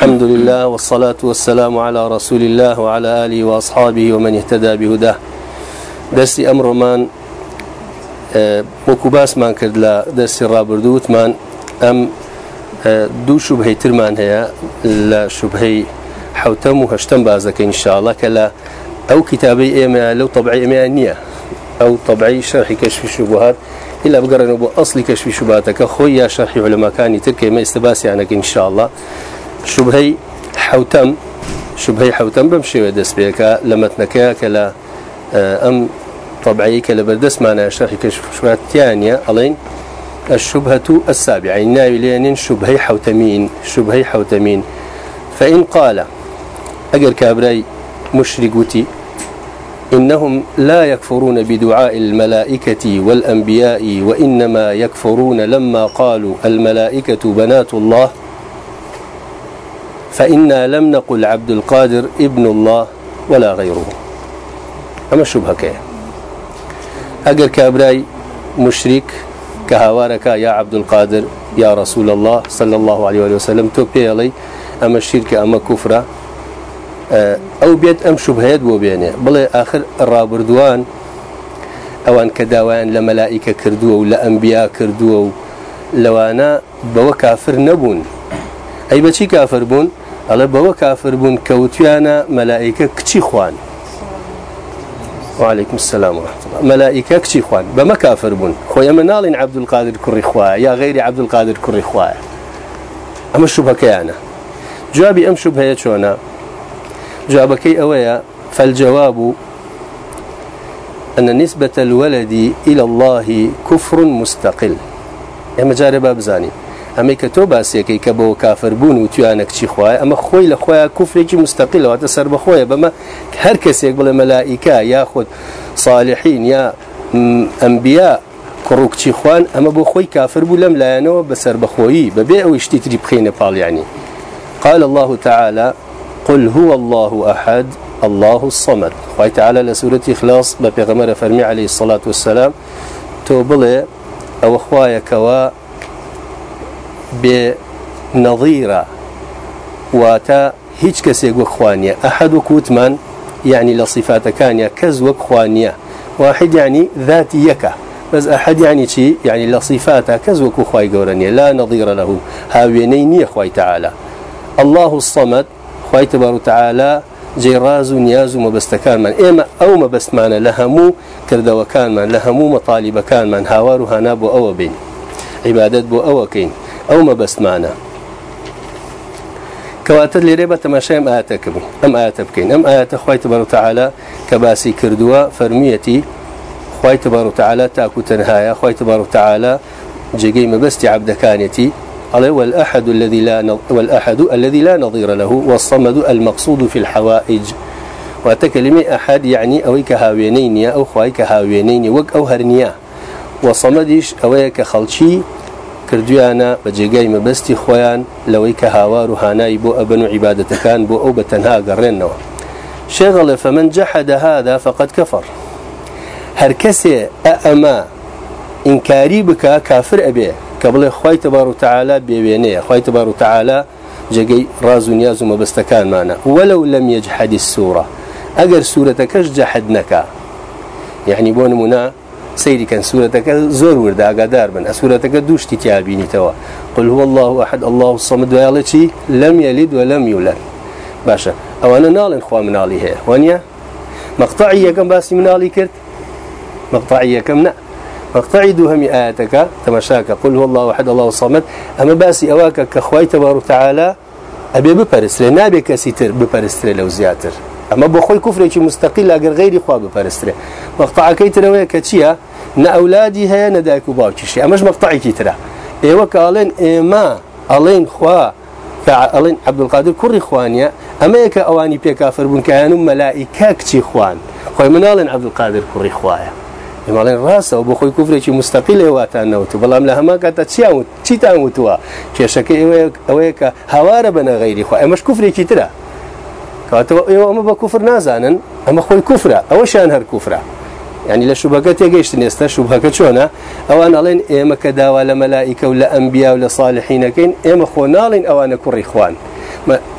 الحمد لله والصلاة والسلام على رسول الله وعلى آله وأصحابه ومن اهتدى بهداه. درسي أمر من وكباس من كرد لا درسي رابردوت من أم دو شبهي ترمان هي لا شبهي حوتم وهشتم بازك إن شاء الله كلا أو كتابي إيما لو طبعي إيما نية أو طبعي شرح كشف الشبهات إلا بقرن أبو أصل كشف شبهاتك خويا شرح علماء كان تركي ما استباسي عنك إن شاء الله. شبهي حوتم شبهي حوتم بمشي ودس بيك لمتنكا كلا أم طبعي كلا بردس معنا شرح كشف شبهات ثانية ألين الشبهة السابعة الناوي لين شبهي حوتمين شبهي حوتمين فإن قال أجر كابري مشرقتي إنهم لا يكفرون بدعاء الملائكة والأنبياء وإنما يكفرون لما قالوا الملائكة بنات الله. فإنا لم نقل عبد القادر ابن الله ولا غيره. أما الشبهة كيه أجر كابراي مشرك كهوارك يا عبد القادر يا رسول الله صلى الله عليه وسلم توبي علي أما الشرك أما كفرة أو بيت أم شبهات بو بينه بل آخر الرابردوان أوان كداوان لملائكة كردوه ولا أنبياء كردوه لوانا بوا كافر نبون. أي بشي كافر بون؟ الله بوا كافر بون كوتيانا ملائكة كتي خوان؟ وعليكم السلام ورحمة الله ملائكة كتي خوان؟ بما كافر بون خويا منال عبد القادر كري خواه يا غير عبد القادر كري خواه أما الشبهة كيانا جوابي أم شبهة شونا جوابكي أويا فالجواب أن نسبة الولد إلى الله كفر مستقل. اما بزاني اما كتو باسيكي كبو كافر بون وتيانك شي خويا اما خوي لخويا كفري مستقل وتسر بخويا بما هر كسي يقبل ملائكه ياخذ صالحين يا انبياء كروك شي خوان اما بو خوي كافر بو لم لا ينو بسر بخوي ببيع ويشتي بخينه بال يعني قال الله تعالى قل هو الله أحد الله الصمد. خوي تعالى لسورة إخلاص ببيغمر فرمي عليه الصلاة والسلام توبلي أو خوايا كوا بنظيرة واتا هيج كسيق وخوانيا أحد وكوتمان يعني لصفات كانيا كز وخوانيا واحد يعني ذات يكا. بس أحد يعني شيء يعني لصفاته كز وخواي قورانيا لا نظير له. هاوينيني خوي تعالى. الله الصمد خوي تبارك وتعالى جيراز ونياز ومبستكان من إما أو مبست معنا لهمو كردوا كان من لهمو مطالب كان من هاوار هناب أو بين. عبادات بو أو كين. لريبة تماشي أم آياتك أم آيات بكين أم آيات خوي تبارك وتعالى كباسي كردوا فرميتي. خوي تبارك وتعالى تاكو تنهايا. خوي تبارك وتعالى جيجي مبستي عبد كانتي قال والأحد الذي لا والأحد الذي لا نظير له والصمد المقصود في الحوائج. وتكلمة أحد يعني أو كهاوينين أو خواي كهاوينين وق أو هرنيا وصمدش أو كخلشي كرديانا بجيجاي مبستي خويان لو كهاوار هاناي بو أبن عبادة كان بو أو بتنها قرنوا شغل فمن جحد هذا فقد كفر هركسي أأما إنكاري بك كافر أبيه قبل خوي تبارك وتعالى بيوينيه خوي تبارك وتعالى جاي راز ونياز ومبستكان معنا ولو لم يجحد السورة أجر سورتك جحدنك يعني بون منا سيري كان سورتك زور ورد أقدار من. سورتك دوش تتيابيني توا. قل هو الله أحد. الله الصمد. ويالتي لم يلد ولم يولد. باشا. أو أنا نال خوا من عليه وانيا؟ مقطعية كم باسي من علي كرت؟ مقطعية كم نأ. فاقتعدوا هم آياتك. تمشاك. قل هو الله وحد الله الصمد. أما باسي أواك كخواي تبارك تعالى أبي ببرستر نابي كسيتر ببرستر لو زياتر. أما بخوي كفر شيء مستقل أجر غير خوا ببرستر مقطع كيتر ويا كتشيا نا أولادي هي نداك وباوتشي أماش مقطعي كيترا إيوه قالين إيما ألين خوا كألين عبد القادر كل إخوانيا أما يك أواني بيكافر بن كانوا ملائكة كتشي إخوان خوي منالين عبد القادر كل إخوايا مالين راسه أو بخوي كفر مستقل واتان نوتو بلام لها ما كانت تشيا تشيتا وتوا كشكي اويك هوار بنا غيري خو مش كفر كي ترى كاتو ايوا أما بكفر نازانن أما خوي كفر أو شان هر كفر يعني لشبهة تيجيشتن يستا شبهة شونا أو أنا لين إما كدا ولا أنبياء ولا صالحين كين إما خونالين أو أنا كر إخوان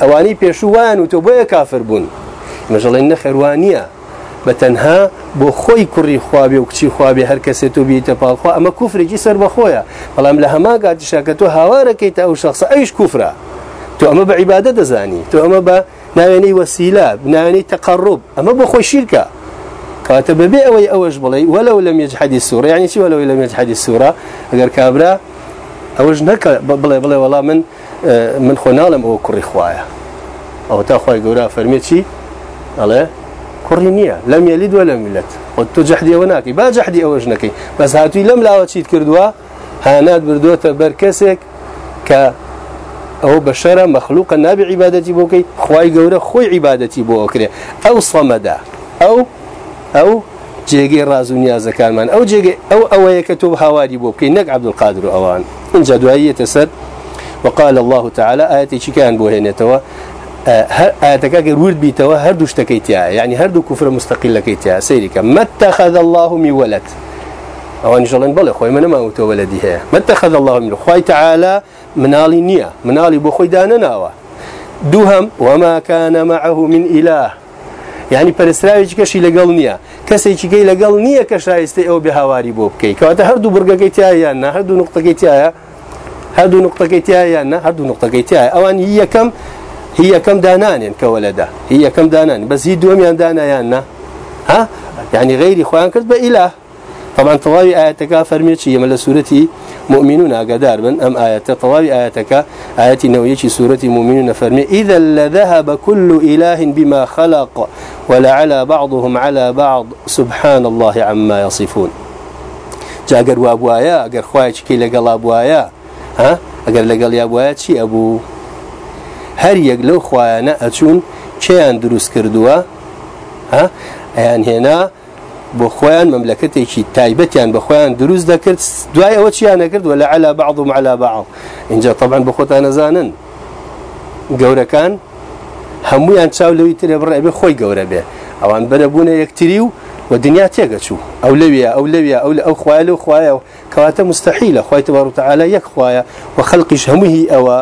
أواني بيشوان وتبوي كافر بون مجلين نخروانية بتنها بۆ خۆی کوڕی خوابێ و کچی خوابێ هەر کەسێ تۆ بیتە پاڵخوا ئەمە کوفرێکی سەر بەخۆیە بەڵام لە هەما گاتیشاکە تۆ هاوارەکەیت ئەو شخص تۆ ئەمە بە عیبادە دەزانی. تۆ ئەمە بە وەسیلا بناوێنەی تەقڕب ئەمە بۆ خۆی شیرکە. کاتە بەبێ ئەوەی ئەوەش بڵێ ولو لم يجحد السورة یعنی چی ولو لم يجحد السورة؟ ئەگەر کابرا ئەوەش نەکە بڵێ بڵێ وەڵام من من تا خۆی گەورە فەرمێ چی؟ ئەڵێ کوڕی نییە. لم يلد ولم يولد. تۆ جەحدیەوە ناکەی. با جەحدی ئەوەش نەکەی. بەس هاتووی لەم لاوە چیت کردووە؟ هانات بەر کەسێک کە ئەو بەشەرە مەخلوقە نابی عیباەتی بۆکەی خی گەورە خۆی عیباەتی بۆ ئەوکرێ ئەو سەمەدا ئەو ئەو جێگەی ڕاز و نیازەکانمان ئەو جێگە ئەو ئەوەیە کە تۆ هاواری بۆ بکەی نەک عبدالقادر و ئەوان. اینجا دواییەتە سەر. وقال الله تعالى آياتي كان بوهينتوا آياتك أجر ورد بيتوا هردو اشتكيتها يعني هردو كفر مستقل كيتها سيرك ما اتخذ الله من ولد. شاء الله نبلغ خوي من ما أوتو ولدها ما اتخذ الله من خوي تعالى منالي نية منالي بخوي دانا ناوى دوهم وما كان معه من إله. يعني پرستراوی کەشی لەگەڵ نییە کەسێکی گەی لەگەڵ نییە کە شایستی ئەو بە هاواری بۆ بکەیت کەواتە هەردوو بڕگەکەی تایان نا هەردوو نقطەکەی تایە هەردوو نقطەکەی تایان نا هەردوو نقطەکەی تایە ئەوان یەکەم هي یەکەم دانانێن کە وەلەدا هی یەکەم دانان بەس هی دووەمیان دانایان نا ها؟ يعني غيري خوان كرد بإله طبعا طواوي آياتك فرميت شيء من سورة مؤمنون أقدار من أم آيات طواوي آياتك آيات نوية سورة مؤمنون فرمي إذا لذهب كل إله بما خلق ولعلى بعضهم على بعض. سبحان الله عما يصفون. جا أقر وابوايا أقر خواهي كي لقل أبوايا ها؟ أقر لقل أبوايا شي أبو؟ هر يق لو خوانا أتون كيان دروس كردوا؟ ها؟ يعني هنا بۆ خۆیان مەملەکەتێکی تایبەتیان بە خۆیان دروست دەکرد دوای ئەوە چیان نەکرد وە لە علا بعض على بعض. اینجا طبعا بە خۆتان نەزانن. گەورەکان هەمویان چاو لەوی ترێ بڕێ بێ خۆی گەورە بێ. ئەوان بەرەبوونە یەکتری و و دنیا تێگەچوو ئەو لەویە ئەو لەویە ئەو لە ئەو خوای لەو خوایە کەواتە خوایە و هەمووی ئەوە.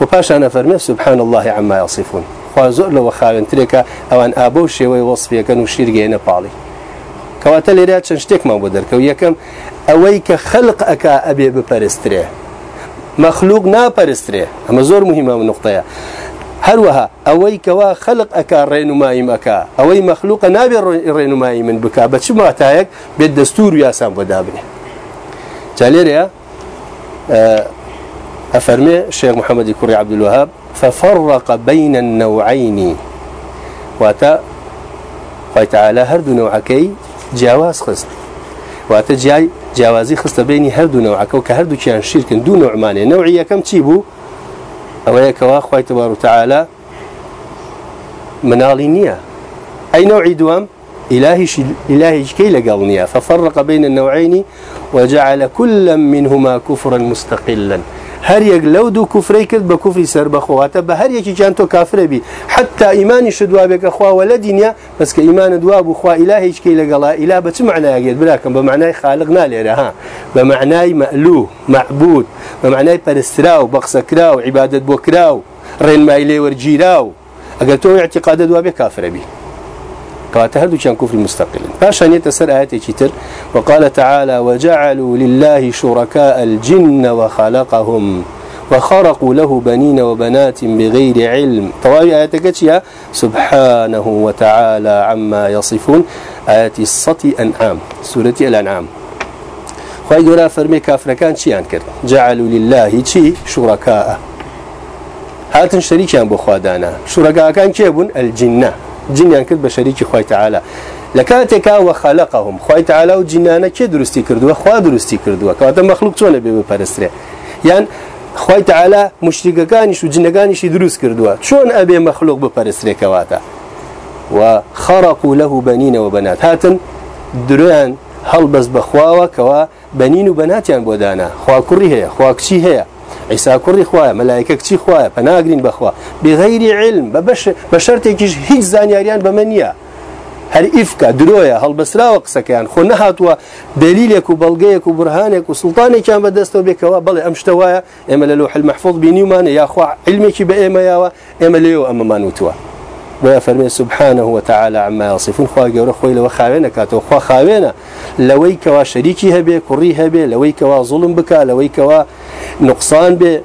و پاشانە فەرمێ سبحان الله عما يصفون خوا زۆر لەوە خاوێنترێکە ئەوان ئابە و شێوەی وەصفیەکەن و کەواتە لێرە چەند شتێکمان بۆ دەرکەوت؟ یەکەم ئەوەی کە خەلق ئەکا ئەبێ بپەرسترێ. مەخلوق ناپەرسترێ. ئەمە زۆر مهمە نقطەیە. هەروەها ئەوەی کەوا خەلق ئەکا ڕێنماییم ئەکا ئەوەی مەخلوقە نابێ ڕێنمایی من بک بە چ ماتایەک بێت دەستور و یاسان بۆ دابنێ؟ جا لێرەیە أفرمي الشيخ محمد كوري عبد الوهاب ففرق بين النوعين. واتا قال تعالى هردو نوعكي جیاواز خست. واتە جای جیاوازی خستە بینی هەردوو نەوەکە و کە هەردووکیان شیرکن دوو نوعمانێ. نەوعی یەکەم چی بوو؟ ئەوەیەکەوە خی تبار و تعاالە مناڵی نییە. ئەی دوام إلهي إلهي كي لقلنيا ففرق بين النوعين وجعل كل منهما كفرا مستقلا. هر يك لو دو كفري كد بكفري سر بخواته بهر يكي كان تو كافر بي حتى ايماني شدوا بك اخوا ولا دنيا بس كايمان دوا ابو اخوا الهي كي لقلا اله بس معنى يقول بلاكم بمعنى خالقنا لي ها. بمعنى مألوه معبود. بمعنى برستراو بقسكراو عباده بوكراو رين ما الي ورجيراو اگر تو اعتقاد دوا بك كافر بي كواته هدو كان كفر مستقل. باشان يتسر آياتي كتر وقال تعالى وجعلوا لله شركاء الجن وخلقهم وخرقوا له بنين وبنات بغير علم. طوائي آياتك سبحانه وتعالى عما يصفون. آيات الصتي أنعام سورة الأنعام. خواهي قولا فرمي كافر كان شيئا كر جعلوا لله شي شركاء. هاتن شريكان بخوادانا شركاء كان كيبون الجنة. جنیان کرد بە شەریکی خی تعالا لە کاتێکا وە خەلقهم خی تعالا و جینانە کێ دروستی کردووە؟ خوا دروستی کردووە. کەواتە مەخلوق چۆنە بێ بپەرسترێ؟ یان خی تعالا مشتیگەکانیش و جنەکانیشی دروست کردووە. چۆن ئەبێ مەخلوق بپەرسترێکەواتە و خەڕق و لەه بەنینەوە بەنات. هاتن درویان هەڵبەست بەخواوە کەوا بەنین و بەناتیان بۆدانە خواکوڕی هەیە خواکچی هەیە. عیسا کوڕی خوایە مەلایکە کچی خوایە؟ پەناگرین بەخوا. بغەیری علم بە بەش بە شەرتێکیش هیچ زانیاریان بە من نییە. هەر ئیفکە درۆیە هەڵبەسراوە قسەکەیان. خۆ نەهاتووە دلیلێک و بەڵگەیەک و برهانێک و سلتانێکیان بەدەستەوە بێکەوە. بڵێ ئەم شتەوایە ئێمە لە لەوحل مەحفظ بینیومانە یاخوا علمێکی بە ئێمەیاوە ئێمە لێو ئەمەمان وتووە فرمي سبحانه وتعالى عما يصفون. خوا جورا خوي لو خاوينا كاتو خوا خاوينا لويك وا شريكي هبه كري هبه لويك وا ظلم بك لويك وا نقصان به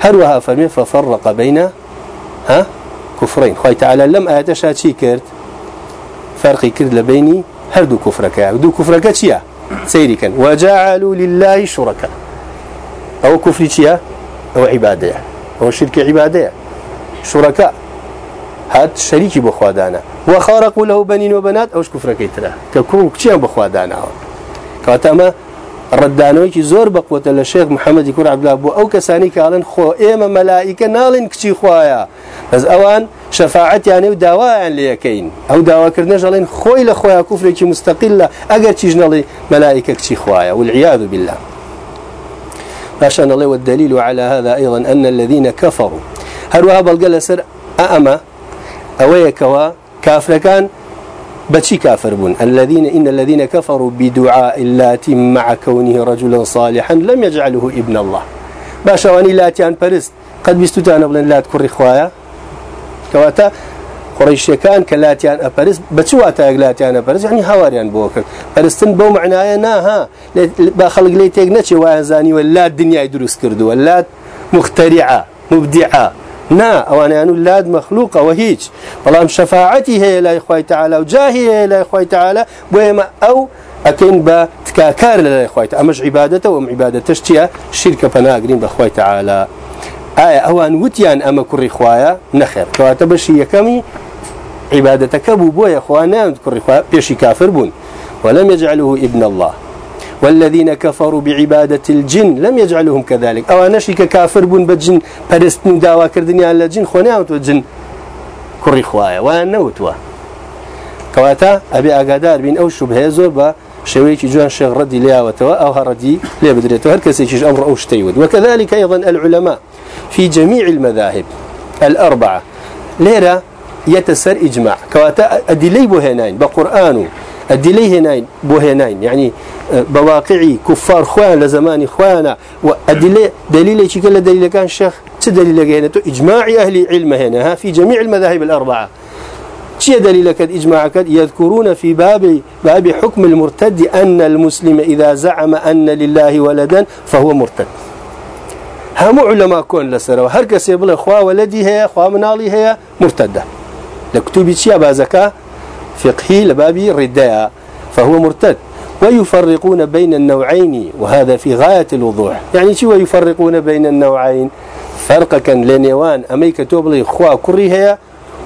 هروها فرمي ففرق بين ها؟ كفرين. خوي تعالى لم آتشا شي كرت فرقي كرد لبيني هردو كفرك هردو كفرك تشيا سيري كان وجعلوا لله شركاء. أو كفر تشيا أو عبادة أو شرك عبادة شركاء هات شريكي بخوادانا وخارقوا له بنين وبنات أوش كفر كيترا ككو كتيان بخوادانا كاتما ردانوي زور بقوة الشيخ محمد يكون عبد الله بو أو كساني كالن خو إيما ملائكة نالن كتي خوايا بس أوان شفاعت يعني ودواء ليكين أو دواء كرنا جالين خوي لخوايا كفر كي مستقلة أجر تيجنالي ملائكة كتي خوايا والعياذ بالله. عشان الله والدليل على هذا أيضا أن الذين كفروا. هل وهب الجلسر أأما أويكوا كافر كان بشي كافر بون. الذين إن الذين كفروا بدعاء اللات مع كونه رجلا صالحا لم يجعله ابن الله. باشا واني لاتيان برست قد بستوتان بلن لات كري خوايا. كواتا قريش كان كلاتيان أبرز بتشواتا لاتيان أبرز يعني هواريان بوكر برستن بو معناها ناها بخلق لي تيجنتش وازاني ولا الدنيا يدرس كردو. ولا مخترعة مبدعة. نا أوانا أنو اللاد مخلوقة وهيج والله شفاعتي هي لا إخوة تعالى وجاهي هي لا إخوة تعالى بويما أو أكين با تكاكار لا إخوة تعالى أمش عبادته وم عبادة تشتيا شركة فناقرين بإخوة تعالى آية أوان وتيان أما كري خوايا نخير كواتبشي يكمي عبادتك بو بويا خوانا كري خوايا بيشي كافر بون. ولم يجعله ابن الله. والذين كفروا بعبادة الجن لم يجعلهم كذلك. أو نشيك كافر بون بجن فرستن داوا كردني على الجن خونيا وجن كري خوايا وأنا وتوا كواتا أبي أقادار بين أو شبه زور شويك جوان شيخ ردي ليا وتوا أو هردي ليا بدريتو هر كسي أمر أو شتيود وكذلك أيضا العلماء في جميع المذاهب الأربعة. ليرة يتسر إجماع كواتا أدلي بهنين بقرآن أدلي هنين بهنين يعني بواقعي كفار خوان لزمان خوانا وأدلة دليل شكل دليل كان شيخ تدليل هنا؟ إجماع أهل علم هنا في جميع المذاهب الأربعة. شيء دليل كد إجماع؟ يذكرون في باب باب حكم المرتد أن المسلم إذا زعم أن لله ولدا فهو مرتد. هم علماء كون لسر وهر كسي بلا خوا ولدي هي خوا منالي هي مرتدة. لكتب شيء بازكا فقهي لبابي رداء فهو مرتد. ويفرقون بين النوعين وهذا في غاية الوضوح. يعني شو يفرقون بين النوعين؟ فرق كان لنيوان أميكا توبلي خوا كريها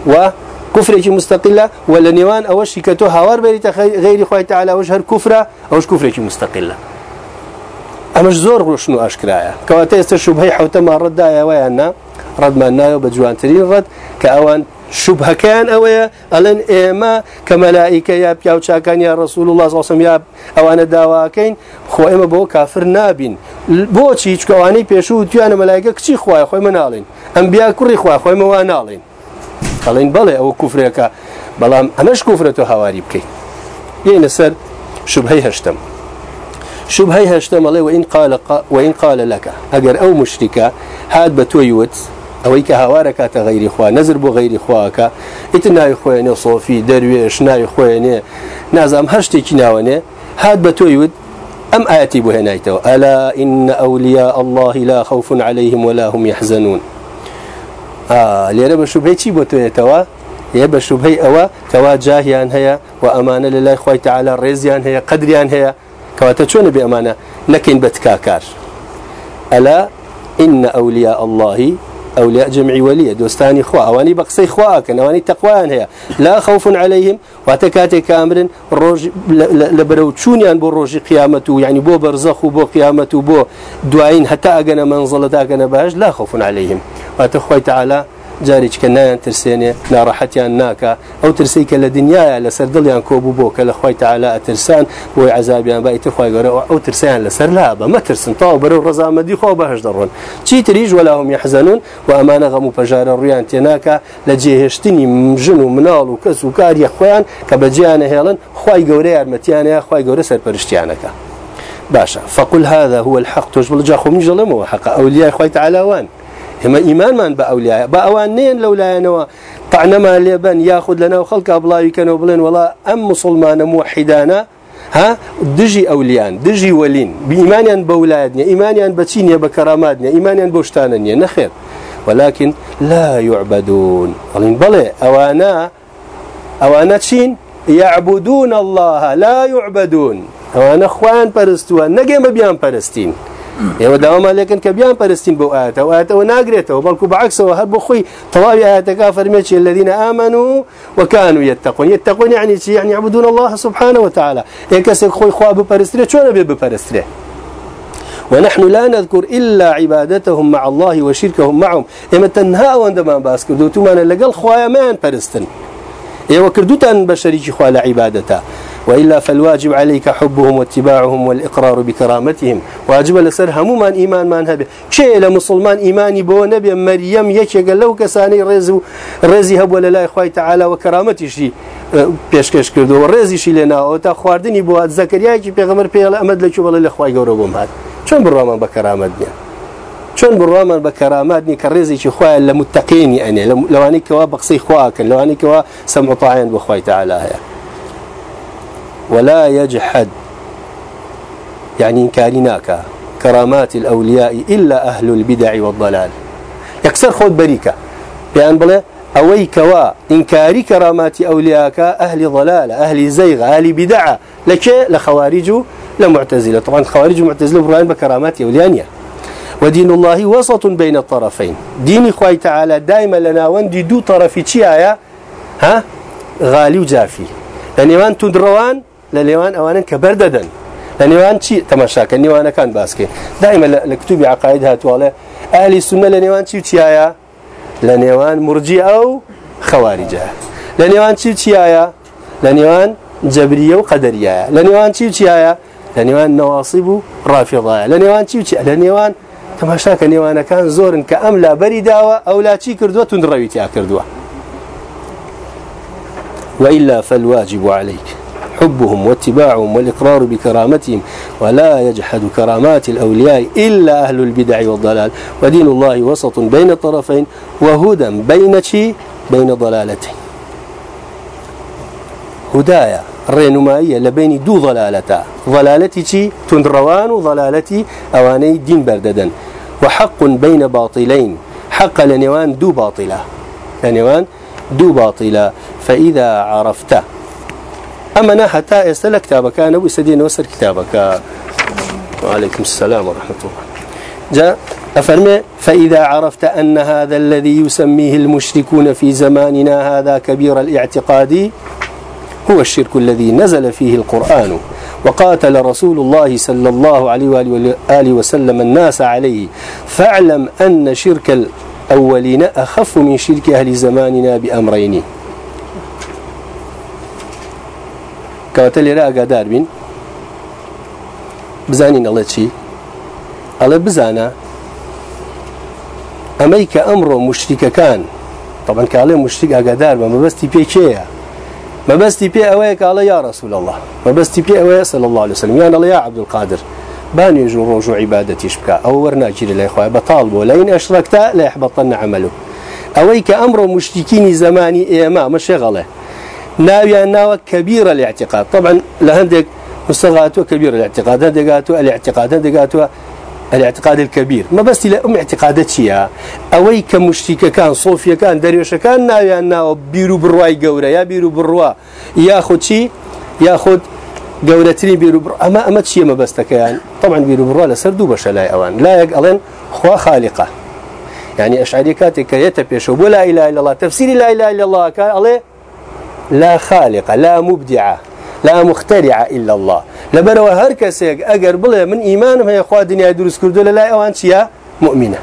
وكفر مستقلة ولا نيوان أو شيكتو هوار بريت غير خواه تعالى وجهر كفرة أو كفر مستقلة. أمش زور شنو أشكرايا؟ كواتيست الشبهي حوتما رد يا ويانا. رد ما نايو بجوان ترين رد كأوان شوبهەکەیان ئەوەیە. ئەلەن ئێمە کە مەلایکە یا پیا و چاکان یا ڕسول و لازڵسم یا ئەوانە داواکەین خۆ ئێمە بۆ کافر نابین. بۆچی چونکە ئەوانەی پێشوو وتویانە مەلایکە کچی خوای ئێمە ناڵین ئەم بیا کوڕی خوای ئێمە وا ناڵین. ئەڵین بەڵێ ئەوە کوفرێکە. بەڵام ئەمەش کوفرێت و هاواری بکەین. یینە سەر شوبهەی هەشتم. شوبهەی هەشتەمەڵێ وئین قالە وئین قالە لەکە. ئەگەر ئەو مشتیکە هات بە تۆی وت ئەوەی کە هاوارەکاتە غیری خوا نەزر بۆ غیری خواکە ئیت ناوی خۆێنێ سۆفی دەروێش ناوی خۆێنێ نازام هەر شتێکی ناوەنێ هات بە تۆی وت ألا إن أولياء الله لا خوف عليهم ولا هم يحزنون. آه ليرى بشبهي چی بۆ توێتەوە هي بشبهي أوا؟ كوا جاهيان هيا وأمانة لله خوي تعالى رزيان هيا قدريان هيا. كواتا چۆن بأمانة؟ نكين بتكاكار. ألا إن أولياء الله أولياء جمع ولي دوستاني خوا أواني بقصي خوا كان أواني تقوان هي. لا خوف عليهم واتكاتي كامر روج لبرو تشونيان بو روج قيامته يعني بو برزخ بو قيامته بو دعين حتى أجنا منزلة أجنا باج لا خوف عليهم. واتخوي تعالى جارێک کە نایان ترسێنێ ناڕەحەتیان ناکە ئەو ترسی کە لە دنیاە لەسەر دڵیان کۆبوو بۆ کە لە خۆی تعالا ئەترسان بۆی عذابیان بایتە خۆی گەۆرە ئەو ترسیان لەسەر لا بە مەترسن تاو بەرە ڕزامەدی خۆ بەهش دەڕۆن چی تریژ وەلاهم یحزنون و ئەمانە غەم و پەژارە ڕویان تێناکە لە جێهێشتنی ژن و مناڵ و کەس و کاریە خۆیان کە بەجییانە هێڵن خی گەورە یارمەتیانەیە خی باشا. فقل هذا هو الحق تجبل جاخو من ظلمه حق أولياء خوي تعالى وان. هما إيمان من بأولياء. بأوانين لولا نوا. طعنما لبن ياخذ لنا وخلق أبلاي كانوا بلين ولا أم مسلمان موحدانا. ها؟ دجي أوليان دجي ولين. بإيمانيان بولادنا إيمانيان بتشينيا بكراماتنا إيمانيان بوشتاننيا. نخير. ولكن لا يعبدون. قالين بلى أوانا أوانا تشين يعبدون الله لا يعبدون. أوانا خوان پرستوان نجيم بيان پرستين ئێوە داواما لێکن کە بیان پەرستین بۆ ئاەتەوە ئاەتەوە ناگرێتەوە بەڵکو بەعکسەوە هەر بۆ خۆی تەواوی ئاەتەکە فەرمێکی آمنوا وكانوا يتقون. يتقون يعني شي يعني يعبدون الله سبحانه وتعالى. إيكسك خوي خواب بپرستري شو نبي بپرستري ونحن لا نذكر إلا عبادتهم مع الله وشركهم معهم. إما تنهى وندما باس كردو تمانا لقل خوايا ما برستن إيوا كردوتان بشريك خوالا عبادته وإلا فالواجب عليك حبهم واتباعهم والإقرار بكرامتهم. واجب لسر همومان إيمان من هبه. شيء لمسلمان إيماني بو نبي مريم يكي قال لو كساني رزو رزي هب ولا لا تعالى وكرامتي شي پێشکەش کردو. و ڕێزیشی لێنا ئەو تا خواردنی بۆ زەکریایکی پێغەمەر پێڵ ئەمەد لە چوبڵە لە خخوای گەورە بۆم هات چۆن بڕوامان بە کەرامەت نیە چۆن بڕوامان بە کەرامات نی کە ڕێزێکی خخوایان لە متتەقینی ئەنێ لەوانی کەوا بەقسەی خواکەن لەوانی کەوا سەمتاایان بخوای هەیە ولا يجحد. يعني إنكارناك كرامات الأولياء إلا أهل البدع والضلال. يكسر خود بريكة. بأن بلا أوي كوا إنكاري كرامات أولياءك أهل ضلال أهل زيغ أهل بدعة لك لخوارج لمعتزلة. طبعا خوارج ومعتزلة برهان بكرامات أوليانيا ودين الله وسط بين الطرفين. دين إخوة تعالى دائما لنا وندي دو طرفي ها؟ غالي وجافي. لأن تدروان لە لێوان ئەوانن کە بەردەدەن لە نێوان چی تەماشاکە نێوانەکان باسکە دائمە لە کتوبی عقاید هاتوواڵێ ئالی سونە لە نێوان چی چیایە؟ لە نێوان مرجی ئەو خەواریجە. لە نێوان چی چیایە؟ لە نێوان جەبریە و قەدەریایە. لە نێوان چی چیایە؟ لە نێوان نەواسیب و ڕافێڵایە لە نێوان چی چی لە نێوان تەماشاکە نێوانەکان زۆرن کە ئەم لا بەری داوە ئەو لا چی کردووە؟ ڕەویتیا کردووە. وإلا فالواجب عليك. حبهم واتباعهم والإقرار بكرامتهم ولا يجحد كرامات الأولياء إلا أهل البدع والضلال. ودين الله وسط بين الطرفين وهدى بين شيء بين ضلالتين. هدايا الرينمائية لبين دو ضلالتا. ضلالتي شي تندروان وضلالتي أواني دين برددا وحق بين باطلين. حق لنوان دو باطلة لنوان دو باطلة فإذا عرفت أما أنا حتى يستل كتابك. أنا ويسدين وسر كتابك. وعليكم السلام ورحمة الله. جاء أفرمي فإذا عرفت أن هذا الذي يسميه المشركون في زماننا هذا كبير الاعتقاد هو الشرك الذي نزل فيه القرآن وقاتل رسول الله صلى الله عليه وآله وسلم الناس عليه. فاعلم أن شرك الأولين أخف من شرك أهل زماننا بأمرين. لێرە ئاگادار بین بزانین ئەڵێ چی ئەڵێ بزانە ئەمەی کە ئەمڕۆ مشتیکەکان طبعا کاڵێ مشتیک ئاگادار بە مەبەستی پێ کێیە مەبەستی پێ ئەوەیە کاڵە یا رسول الله. مەبەستی پێ ئەوەیە صلی الله عليه وسلم. یان ئەڵێ یا عبد القادر. بانێژ و ڕۆژ و عیبادەتیش بکە ئەو وەرناگیری لای خۆی بەتاڵ بۆ لەین ئەشرەکتا لە يحبطن عمله. ئەوەی کە ئەمڕۆ مشتیکینی زمانی ئێمە مەشێغەڵێ ناويان ناوى كبير الاعتقاد. طبعا لهندك مستغاتو كبير الاعتقاد. هندقاتو الاعتقاد. هندقاتو الاعتقاد الكبير. ما بس لا أم اعتقادات شيا أوي كمشتيك كان صوفيا كان دريوش كان ناويان ناوى بيرو برواي قورة. يا بيرو بروا. ياخذ شي ياخذ قورتني بيرو بروا. اما أما شي ما بس يعني طبعا بيرو بروا لسر دوبش لا أوان. لا يقلن خوا خالقة. يعني أشعري كاتك يتبيش ولا إله إلا الله. تفسير لا إله إلا الله. قال لا خالق لا مبدع لا مخترع إلا الله. لبروا هر كسيك أجر بله من إيمانهم هي أخوة دنيا دروس كردو لا أوان شيا مؤمنة.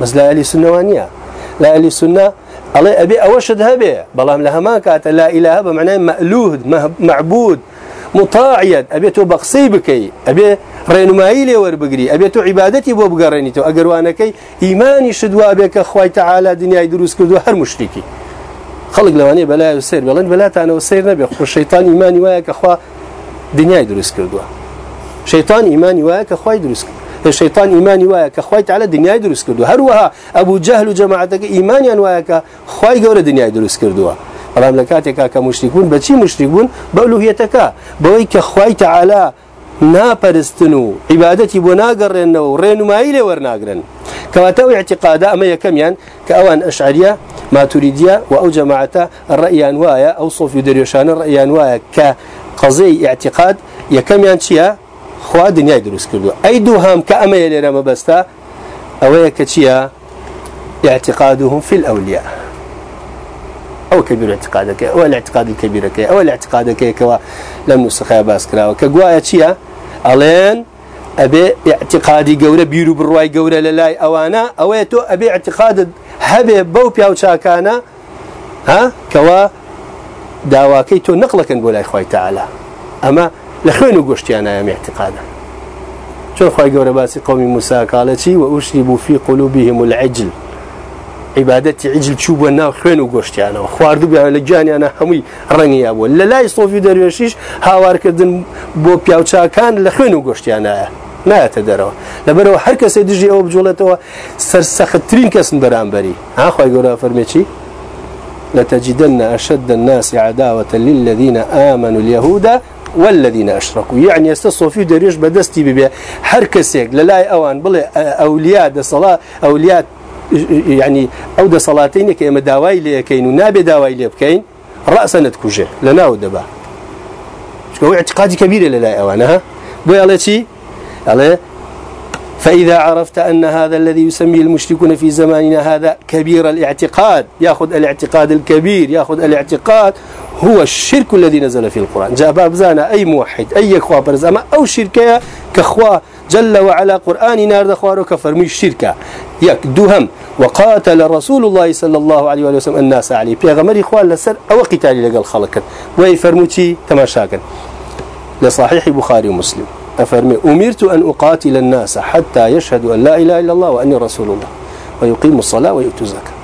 بس لا أهل سنوانية لا أهل السنة الله أبي أوشد هبه بلام لها ما كانت لا إله بمعنى مألوه معبود مطاعيد أبي تو بقصي بكي أبي ڕێنمایی لێ وەربگری ئەبێت تو عیباەتی بۆ بگەڕێنیتەوە ئەگەروانەکەی ئیمانی شدوا بێ کە خی تەعالا دنیای دروست کردو هەر مشتێکی خەڵک لەوانەیە بەلای سێر بڵێن بەلاتانەوە سیر نەبێ خۆ شەیتان ئیمانی وایە کە خوا دنیای دروست کردووە شەیتان ئیمانی وایە کە خی دروست کرد شەیتان ئیمانی وایە کە خی تعالە دنیای دروست کردو هەروەها ئەبوو جەهل و جەماعەتەکە ئیمانیان وایە کە خی گەورە دنیای دروست کردووە بەڵام لە کاتێکا کە مشتێک ناپەرستن و عیباەتی بۆ ناگەڕێنەوە و ڕێنمایی لێ وەرناگرن کەواتە ئەو اعتقادا ئەمە یەکەمیان کە ئەوان ئەشعریە ماتوریدیە و ئەو جەماعەتە ڕئیان وایە ئەو سۆفی وایە کە قەزەی اعتقاد یەکەمیان چییە؟ خوا دنیای دروست کردو ئەی دوو هەم کە ئەمەیە لێرە مەبەستا؟ اعتقادهم في الأولياء أو كبير اعتقادك أو الاعتقاد الكبير كي أو الاعتقاد كي كوا لم نسخها باس كراوة. كجوايا شيا ألين أبي اعتقادي جورة بيرو برواي جورة للاي أوانا أويتو أبي اعتقاد هبه بو بياو شاكانا ها؟ كوا داواكي تو نقلك نقول أخوي تعالى. أما لخوين وقشتيانا يا اعتقادا. شو أخوي جورة باسي قومي موسى قالتي وأشربوا في قلوبهم العجل. عبادەتی عجل چوو بۆ ناو خوێن و گۆشتیانەوە خواردو بیان لە گیانیانە هەمووی ڕەنگیا بوو لە لای سۆفی دەروێشیش هاوارکردن بۆ پیاوچکان لە خوێن و گۆشتیانایە نایەتە دەرەوە لەبەرەوە هەر کەسێ دژی ئەوە بجوڵێتەوە سەرسەختترین کەسن بەرامبەری هاخوای گەورە فەرمێکی لتجدن أشد الناس عداوة للذين آمنوا اليهود والذين أشركوا. يعني يستصفوا دريش بدستي ببيع. هر كسيك للاي أوان بلي أولياء ده صلاة أولياء يعني أو ده صلاتين كي أما داواي لي كين ونابي لي بكين رأسا نتكوجه لنا ودبا شكو اعتقادي كبير للا أوانها شي الله فإذا عرفت أن هذا الذي يسميه المشركون في زماننا هذا كبير الاعتقاد يأخذ الاعتقاد الكبير يأخذ الاعتقاد هو الشرك الذي نزل في القرآن. جاء باب زانا أي موحد أي أخوة برزامة أو شركة كأخوة جل وعلا قرآن نار دخوارو كفرمي الشركة يك دوهم. وقاتل رسول الله صلى الله عليه وسلم الناس عليه. بيغمر إخوان لسر أو قتالي لقال خلقا ويفرموتي تماشاكا لصحيح بخاري ومسلم. أفرمي أمرت أن أقاتل الناس حتى يشهدوا أن لا إله إلا الله وأني رسول الله. ويقيموا الصلاة ويؤتوا الزكاة.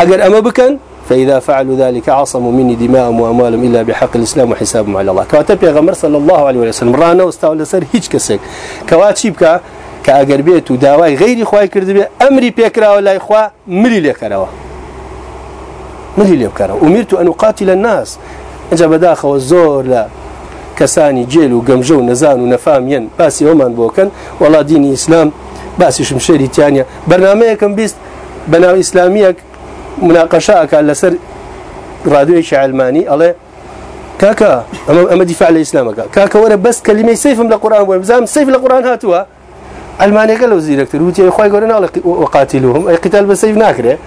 أجر أما بكن؟ فإذا فعلوا ذلك عصموا مني دماءهم وأموالهم إلا بحق الإسلام وحسابهم على الله. كواتب يغمر صلى الله عليه وسلم. رانا واستوى لسر هيج كسك. كواتب كا كأجر بيت وداواي غير إخوة كرد بي. أمري بيكرا ولا إخوة؟ ملي ليكرا. ملي ليكرا. أمرت أن أقاتل الناس. أجا بداخل والزور لا. كساني جيل وقمجو نزان ونفام ين. باسي ومان بوكن. والله دين إسلام. باسي شمشيري تانية برنامجكم بيست. بناو إسلاميك. مناقشة كان لسر راديوش علماني الله. كاكا أما أما دفاع الإسلام كاكا ولا بس كلمة سيف من القرآن وبزام سيف القرآن هاتوا. علماني قالوا زي دكتور وتي خوي قالنا وقاتلوهم. أي قتال بالسيف ناكرة.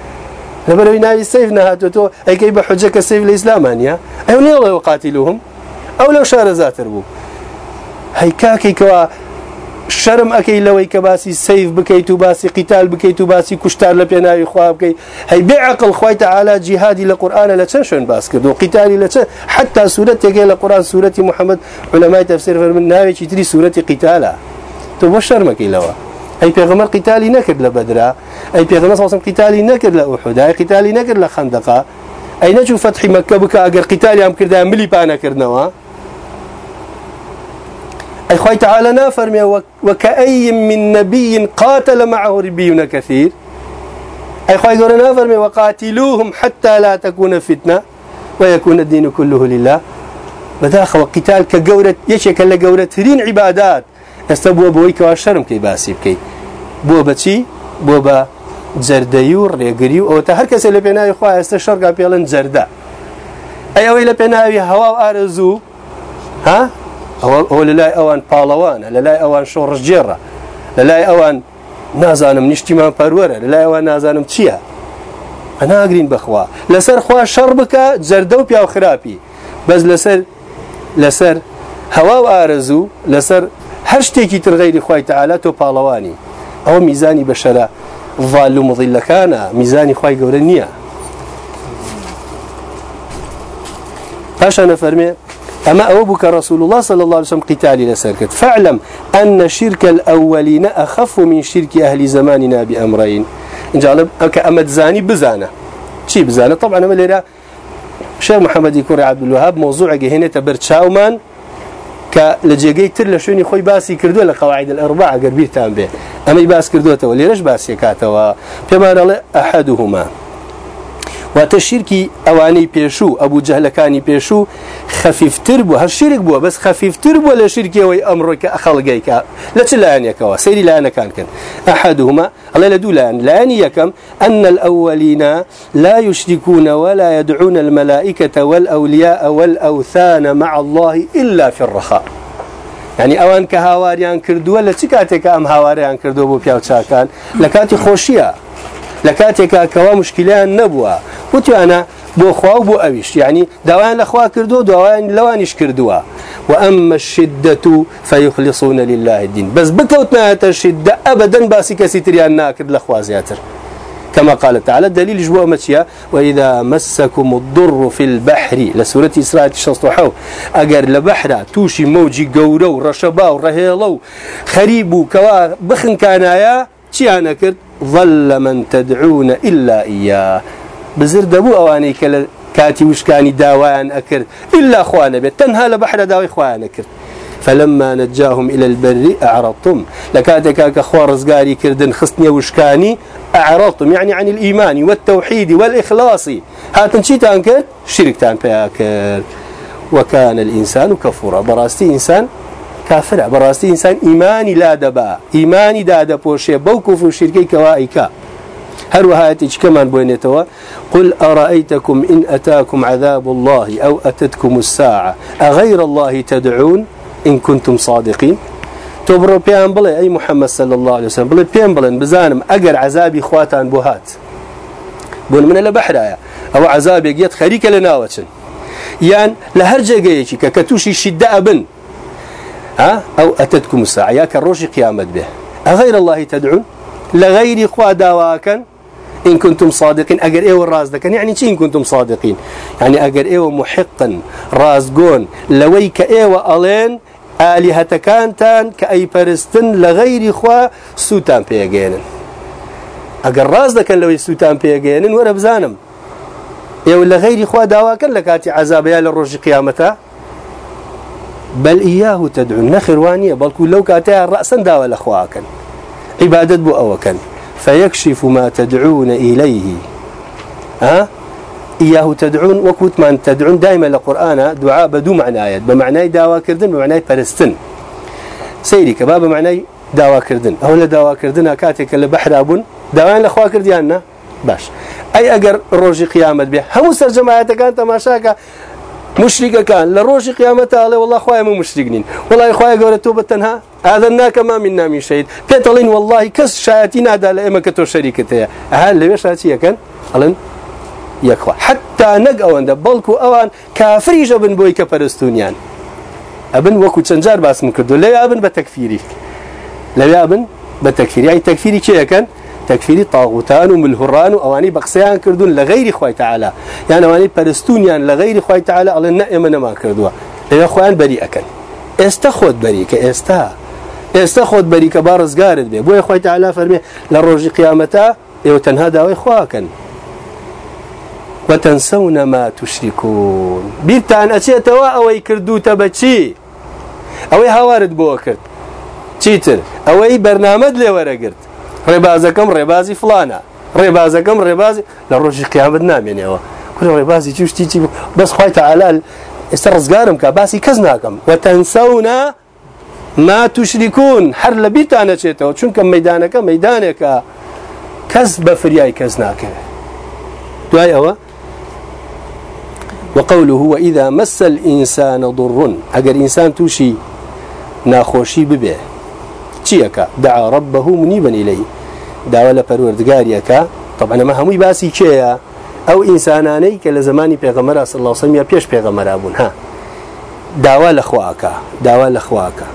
لبرو يناوي السيف نهاتو تو أي كيف حجة السيف الإسلام أنيا أي الله وقاتلوهم أو لو شار زاتر بو هي كاكي كوا شرم و باسی قیتال بکەیت و باسی کوشتار لە پێناوی خوا بکەیت هەی بێعقل خی تعالا جیهادی لە قورآانە لە چەند شوێن باس کرد و قیتالی لە چه حتا سوورەت تێگەی لە قورآان سوورەتی محەممەد علەمای تەفسیر من ناوێکی تری سوورەتی قیتالە تۆ بۆ شەرمەکەی لەوە ئەی پێغمە قیتالی نەکرد لە بەدرا ئەی پێغمە ساسم قیتالی نەکرد لە ئوحودای قیتالی نەکرد لە خەندەقا ئەی نەچوو فەتحی مەکە بکە ئەگەر قیتالی ئەم کردا ملی پانەکردنەوە أي خوي تعالى نافرمي وكأي من نبي قاتل معه ربيون كثير. أي خوي قول نافرمي وقاتلوهم حتى لا تكون فتنة ويكون الدين كله لله. بداخل وقتال كجورة يشك لجورة ترين عبادات. استبوا بويك واشرم كي باسيب كي. بو بتشي بو با جرديور ريغريو أو تا هر کس له بنای خو است شرګه پیلن جرده أي أو له بنای ئەوە لە لای ئەوان پاڵەوانە لە لای ئەوان شۆڕژێڕە لە لای ئەوان نازانم نیشتیمان پەروەرە لە لای ئەوان نازانم چییە؟ ئەناگرین بخوا لەسەر خوا شەڕ بکە جەردە و پیا و خراپی بەس لەسەر لەسەر هەوا و ئارەزوو لەسەر هەر شتێکی ترغیری خی تەعاالە تۆ پاڵەوانی. ئەوە میزانی بەشەرە ڤال و مڵیلەکانە میزانی خی گەورە نییە. پاشانە فەرمێ أما أبوك رسول الله صلى الله عليه وسلم قتالي لسركت فاعلم أن شرك الأولين أخف من شرك أهل زماننا بأمرين. إن جعل أمد زاني بزانة. شي بزانة؟ طبعا أما ليرا شيخ محمد يكوري عبد الوهاب موضوع هنا تبرتشاومان كلجيجي تر لشوني خوي باسي كردو لقواعد الأربعة قربير تام به أما يباس كردو تو ليش باسي كاتوا. فما أحدهما. وتشركي أواني بيشو أبو جهل كاني بيشو خفيف تربو هالشرك بو بس خفيف تربو لا شركي وي أمرك أخلقيك لا تلان يكوا سيري لا أنا كان كان أحدهما الله لأن لأن يكم أن الأولين لا يشركون ولا يدعون الملائكة والأولياء والأوثان مع الله إلا في الرخاء. يعني اوان كهاواريان ولا تكاتك ام هاواريان كردو بو بياو تشاكان لكاتي خوشيه لكاتك كوا مشكلان نبوا وتو أنا بو خوا بو اويش يعني دوان لخوا كردو دوان لوانش كردوا واما الشده فيخلصون لله الدين. بس بكوتنا الشده ابدا باسك ستريان ناكر لخوا زياتر كما قال تعالى الدليل جوا متيا وإذا مسكم الضر في البحر لسورة إسراء تشصحوا أجر لبحر توشي موجي قورو رشبا ورهيلو خريبو كوا بخن كانايا چیانە کرد؟ ظل من تدعون إلا إياه. بزر دبو أواني كلا كاتي وشكاني داوان أكر إلا أخوانا بيت تنها لبحر داوي أخوانا أكر فلما نجاهم إلى البر أعرضتم. لكاتك كخوار رزقاري كردن خصني وشكاني أعرضتم يعني عن الإيمان والتوحيد والإخلاص. هاتن شي تانكر شرك تان بياكر وكان الإنسان كفورا. براستي إنسان كافر براستي إنسان إيماني لا دبا إيماني دادا بوشي بو كفر شركي كوائكا هل وهاتج كمان بوينتوا قل أرأيتكم إن أتاكم عذاب الله أو أتتكم الساعة؟ أغير الله تدعون إن كنتم صادقين؟ تبرو بيان بلي أي محمد صلى الله عليه وسلم بيان بلي بزانم أقر عذابي خواتان بوهات بون من البحر أو عذابي يد خريك لناوة يان لهرجة جيكي كتوشي شدة أبن ها؟ أو أتتكم الساعة. يا كروش قيامت به. أغير الله تدعون؟ لغير خوا دواكا إن كنتم صادقين. أجر إيه الراز ذكن يعني شيء إن كنتم صادقين؟ يعني أجر إيه محقا رازقون. لويك إيه وألين آلهة كانتان كأي برستن لغير خوا سوتان بيجينن أجر راز ذكن لو سوتان بيجينن ورا بزانم إيه ولا غير خوا دواكا لكاتي عذاب يا للرج قيامته. بل إياه تدعون. نخروانية بل لو كاتها رأسا داوى الأخواكا عبادة بو أوكا فيكشف ما تدعون إليه. ها؟ إياه تدعون وكوت من تدعون دائما القرآن دعاء بدو معنى بمعنى دعوة كردن بمعنى فلسطين سيري كباب معنى دعوة كردن. لا دعوة كردن كاتك لبحر أبون. دعوان الأخوة كرديانا باش. أي أجر روجي قيامت به هم سرجماعتك كانت ماشاكا مشرك كان لروج قيامته الله والله خويا مو مشركين والله خويا قول توبة تنها آذناك ما منا من شيء بيتلين والله كس شاتين هذا لما كتو شريكته هل اللي شاتيه كان ألن يكوا حتى نق أوان بلكو أوان كافري جبن بوي كفرستونيان أبن وكو تنجار باس مكردو لا أبن بتكفيري لا أبن بتكفيري أي تكفيري كي كان تكفيري طاغوتان وملهران وأواني بقسيان كردون لغير خوي تعالى. يعني أواني بلستونيان لغير خوي تعالى الله النائم ما كردوا. إذا خوان بريئة استخد بريك إستا. استخد بريك بارز قارد بي بوي خوي تعالى فرمي للروج قيامتا يوتنها داوي خواكن وتنسون ما تشركون. بيتان أشيتوا أوي كردو تبتشي أوي هوارد بوكرت تشيتر أوي برنامج لي ورقرت ڕێبازەکەم ڕێبازی فلانە. ڕێبازەکەم ڕێبازی لە ڕۆژی قیامەت نامێنێەوە کورە ڕێبازی چشتی بەس خی تعالال ئێستا ڕزگارم کە باسی کەس ناکەم. وتەنسەونە ما توشریکون هەر لە بیرتانە چێتەوە. چونکە مەدانەکە مەدانێکە کەس بە فریای کەس ناکەوێت دوای ئەوە؟ وقوله هو إذا مس الإنسان ضر أجر إنسان توشي ناخوشي ببه چیەکە؟ دعا ربه منيبا إليه داوا لپروردگاریەکە طبعا ما هموی باسی کێیە ئەو ئینسانانەی کە لە زمانی پێغەمەرا وسلم یا پێش پێغەمەرا بوون ها. داوا لە خواکە. داوا لە خواکە.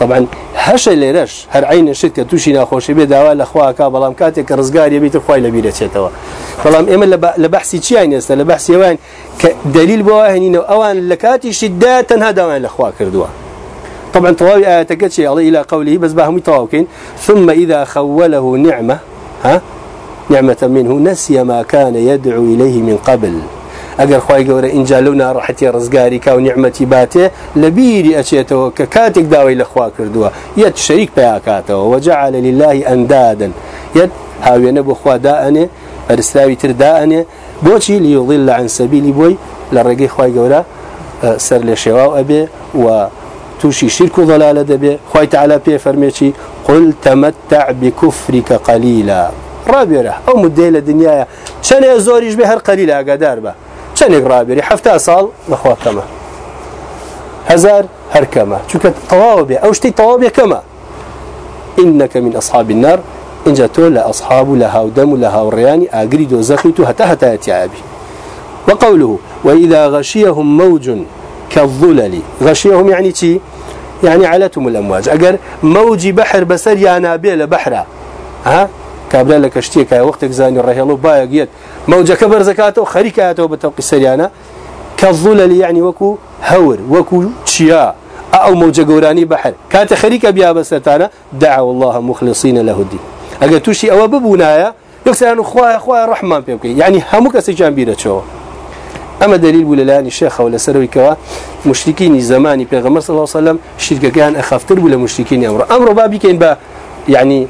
طبعا هەشە لێرەش هەر عینە شت کە تووشی ناخۆشی بێ داوا لە خواکە بەڵام کاتێک کە ڕزگاری بیتر خی لە بیرەچێتەوە بەڵام ئێمە لە بەحسی چیان ئێستا؟ لە بەحسیەوەیان کە دلیل بۆ هێنینەوە ئەوان لە کاتی شدا تەنها داوایان لە خوا کردووە. طبعا طواوي آياتك شيء إلى قوله بس بهم يتواوكين ثم إذا خوله نعمة ها؟ نعمة منه نسي ما كان يدعو إليه من قبل. اگر خوای گەورە اینجا لەو ناڕەحەتی ڕزگاری کا و نیعممەتی باتێ لە بیری ئەچێتەوە کە کاتێک داوای لەخوا کردووە یەت شەریک پیاکاتەوە وەجعل لله ئەندادن یەت هاوێنە بۆ خواداءنێ ئەرسراوی ترداءنێ بۆچی لیضل عن سبیلی بۆی لە ڕێگەی خوای گەورە سەر لە و توشي شرك وضلالة دبي خوي تعالى بي فرميشي قل تمتع بكفرك قليلا رابيره أو مديله دنيا شنو زوريش به هر قليلا قدار به چەندێک ڕابێری هەفتا ساڵ بەخوا کەمە. هزار چونکە تەواو بێ ئەو شتەی تەواو بێ کەمە. إنك من أصحاب النار. إنجا تو لا أصحاب لا هاودم لا هاورياني أجري دو زخيتو حتى حتى يتعابي وقوله وإذا غشيهم موج كالظلل. غشيهم يعني تي يعني علتهم الأمواج. أجر موج بحر بسر يا نابيل بحرة ها؟ كابلا لك اشتيك وقتك زاني الرهيلو بايق يد موجة كبر زكاته خريكاته بتوقي السريانة كالظلل يعني وكو هور. وكو تشيا أو موجة قوراني بحر. كانت خريكة بيا بسرتانا دعوا الله مخلصين له الدين أقل توشي أو ببونايا يقصد أنه خوايا خوايا الرحمن بيبكي يعني همك سجان بيرا أما دليل بوللاني الشيخ ولا سروي كوا مشركين زماني بيغمر صلى الله عليه وسلم شركة كان أخفتر ولا مشركين أمر أمر بابي كان با يعني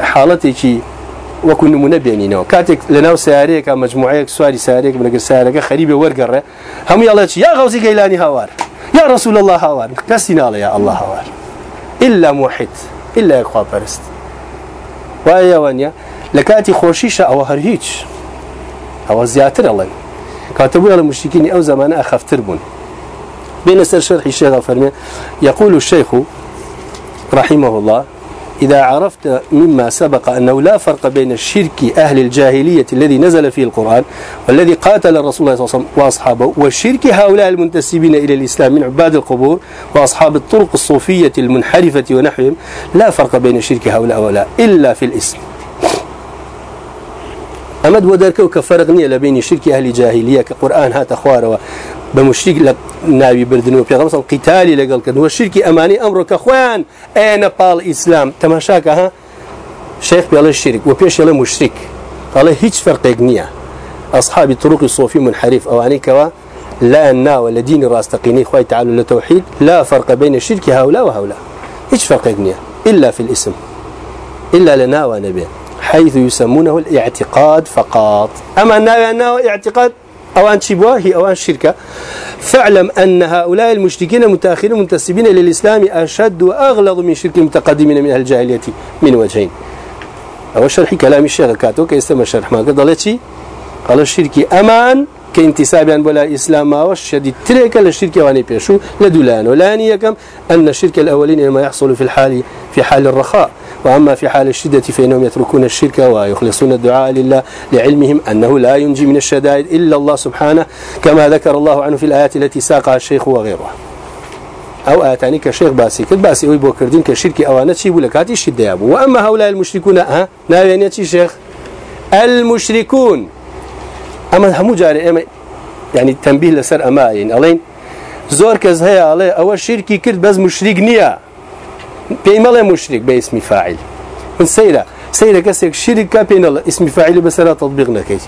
حالتي وەکو نمونە بێنینەوە کاتێک لەناو سیارەیەکە مجموعەیەک سواری سارێک بنەگەر سارەکە خەریبێ وەرگەڕێ هەموو یاڵێت یا غەوزی گەیلانی هاوار یا رسول الله هاوار ناڵێ یا الله هاوار. إلا موحد يخوا پرست وایە وانە لە کاتی خۆشیشە ئەوە هەر هیچ ئەوە زیاتر کاتەبووە لە مشتکینی ئەو زمانە ئەخەفتر بوون بين سر شرح الشيخ فرمي يقول الشيخ رحمه الله إذا عرفت مما سبق أنه لا فرق بين الشرك أهل الجاهلية الذي نزل فيه القرآن والذي قاتل الرسول صلى الله عليه وسلم وأصحابه والشرك هؤلاء المنتسبين إلى الإسلام من عباد القبور وأصحاب الطرق الصوفية المنحرفة ونحوهم لا فرق بين شرك هؤلاء وهؤلاء إلا في الاسم أمد ودرك وكفرق نية لبين شرك أهل الجاهلية كقرآن هات أخواره بمشرك ناوي بردن وبيغمر صلى قتالي لقل كن والشرك أماني أمرك أخوان. أين بال إسلام. تماشاك ها؟ شيخ بيالله الشرك وبيش يلا مشرك. قال هيج فرق نية. أصحاب طرق الصوفي منحرف. أو عني كوا لا النا ولا دين راستقيني. خوي تعالوا للتوحيد. لا فرق بين الشرك هؤلاء وهؤلاء. هيج فرق نية. إلا في الاسم. إلا لنا ونبي حيث يسمونه الاعتقاد فقط. أما أنه اعتقاد أو أن شبواه أو أن شركة فاعلم أن هؤلاء المشركين متأخرين منتسبين إلى الإسلام أشد وأغلظ من شرك المتقدمين من أهل الجاهلية من وجهين. أو شرح كلام الشيخ كاتو كيستمع شرح ما قد قال الشرك أمان كانتسابا بلا إسلام والشديد تريك للشرك واني بيشو لدولان ولاني يكم أن الشرك الأولين إنما يحصل في الحال في حال الرخاء. وأما في حال الشدة فإنهم يتركون الشرك ويخلصون الدعاء لله لعلمهم أنه لا ينجي من الشدائد إلا الله سبحانه كما ذكر الله عنه في الآيات التي ساقها الشيخ وغيرها. أو آتاني كشيخ باسي كرد باسي أوي بوكردين كشرك أوانا لك هاتي الشدة يابو وأما هؤلاء المشركون ها؟ ناوين شيخ المشركون. أما همو جاري أما يعني تنبيه لسر أماين ألين؟ زور كز هيا أول شركي كرد بس مشرك نيا. بيملا مشرك باسم فاعل. من سيرة سيرة كسك شركة بين اسم فاعل بس لا تطبيق نكيس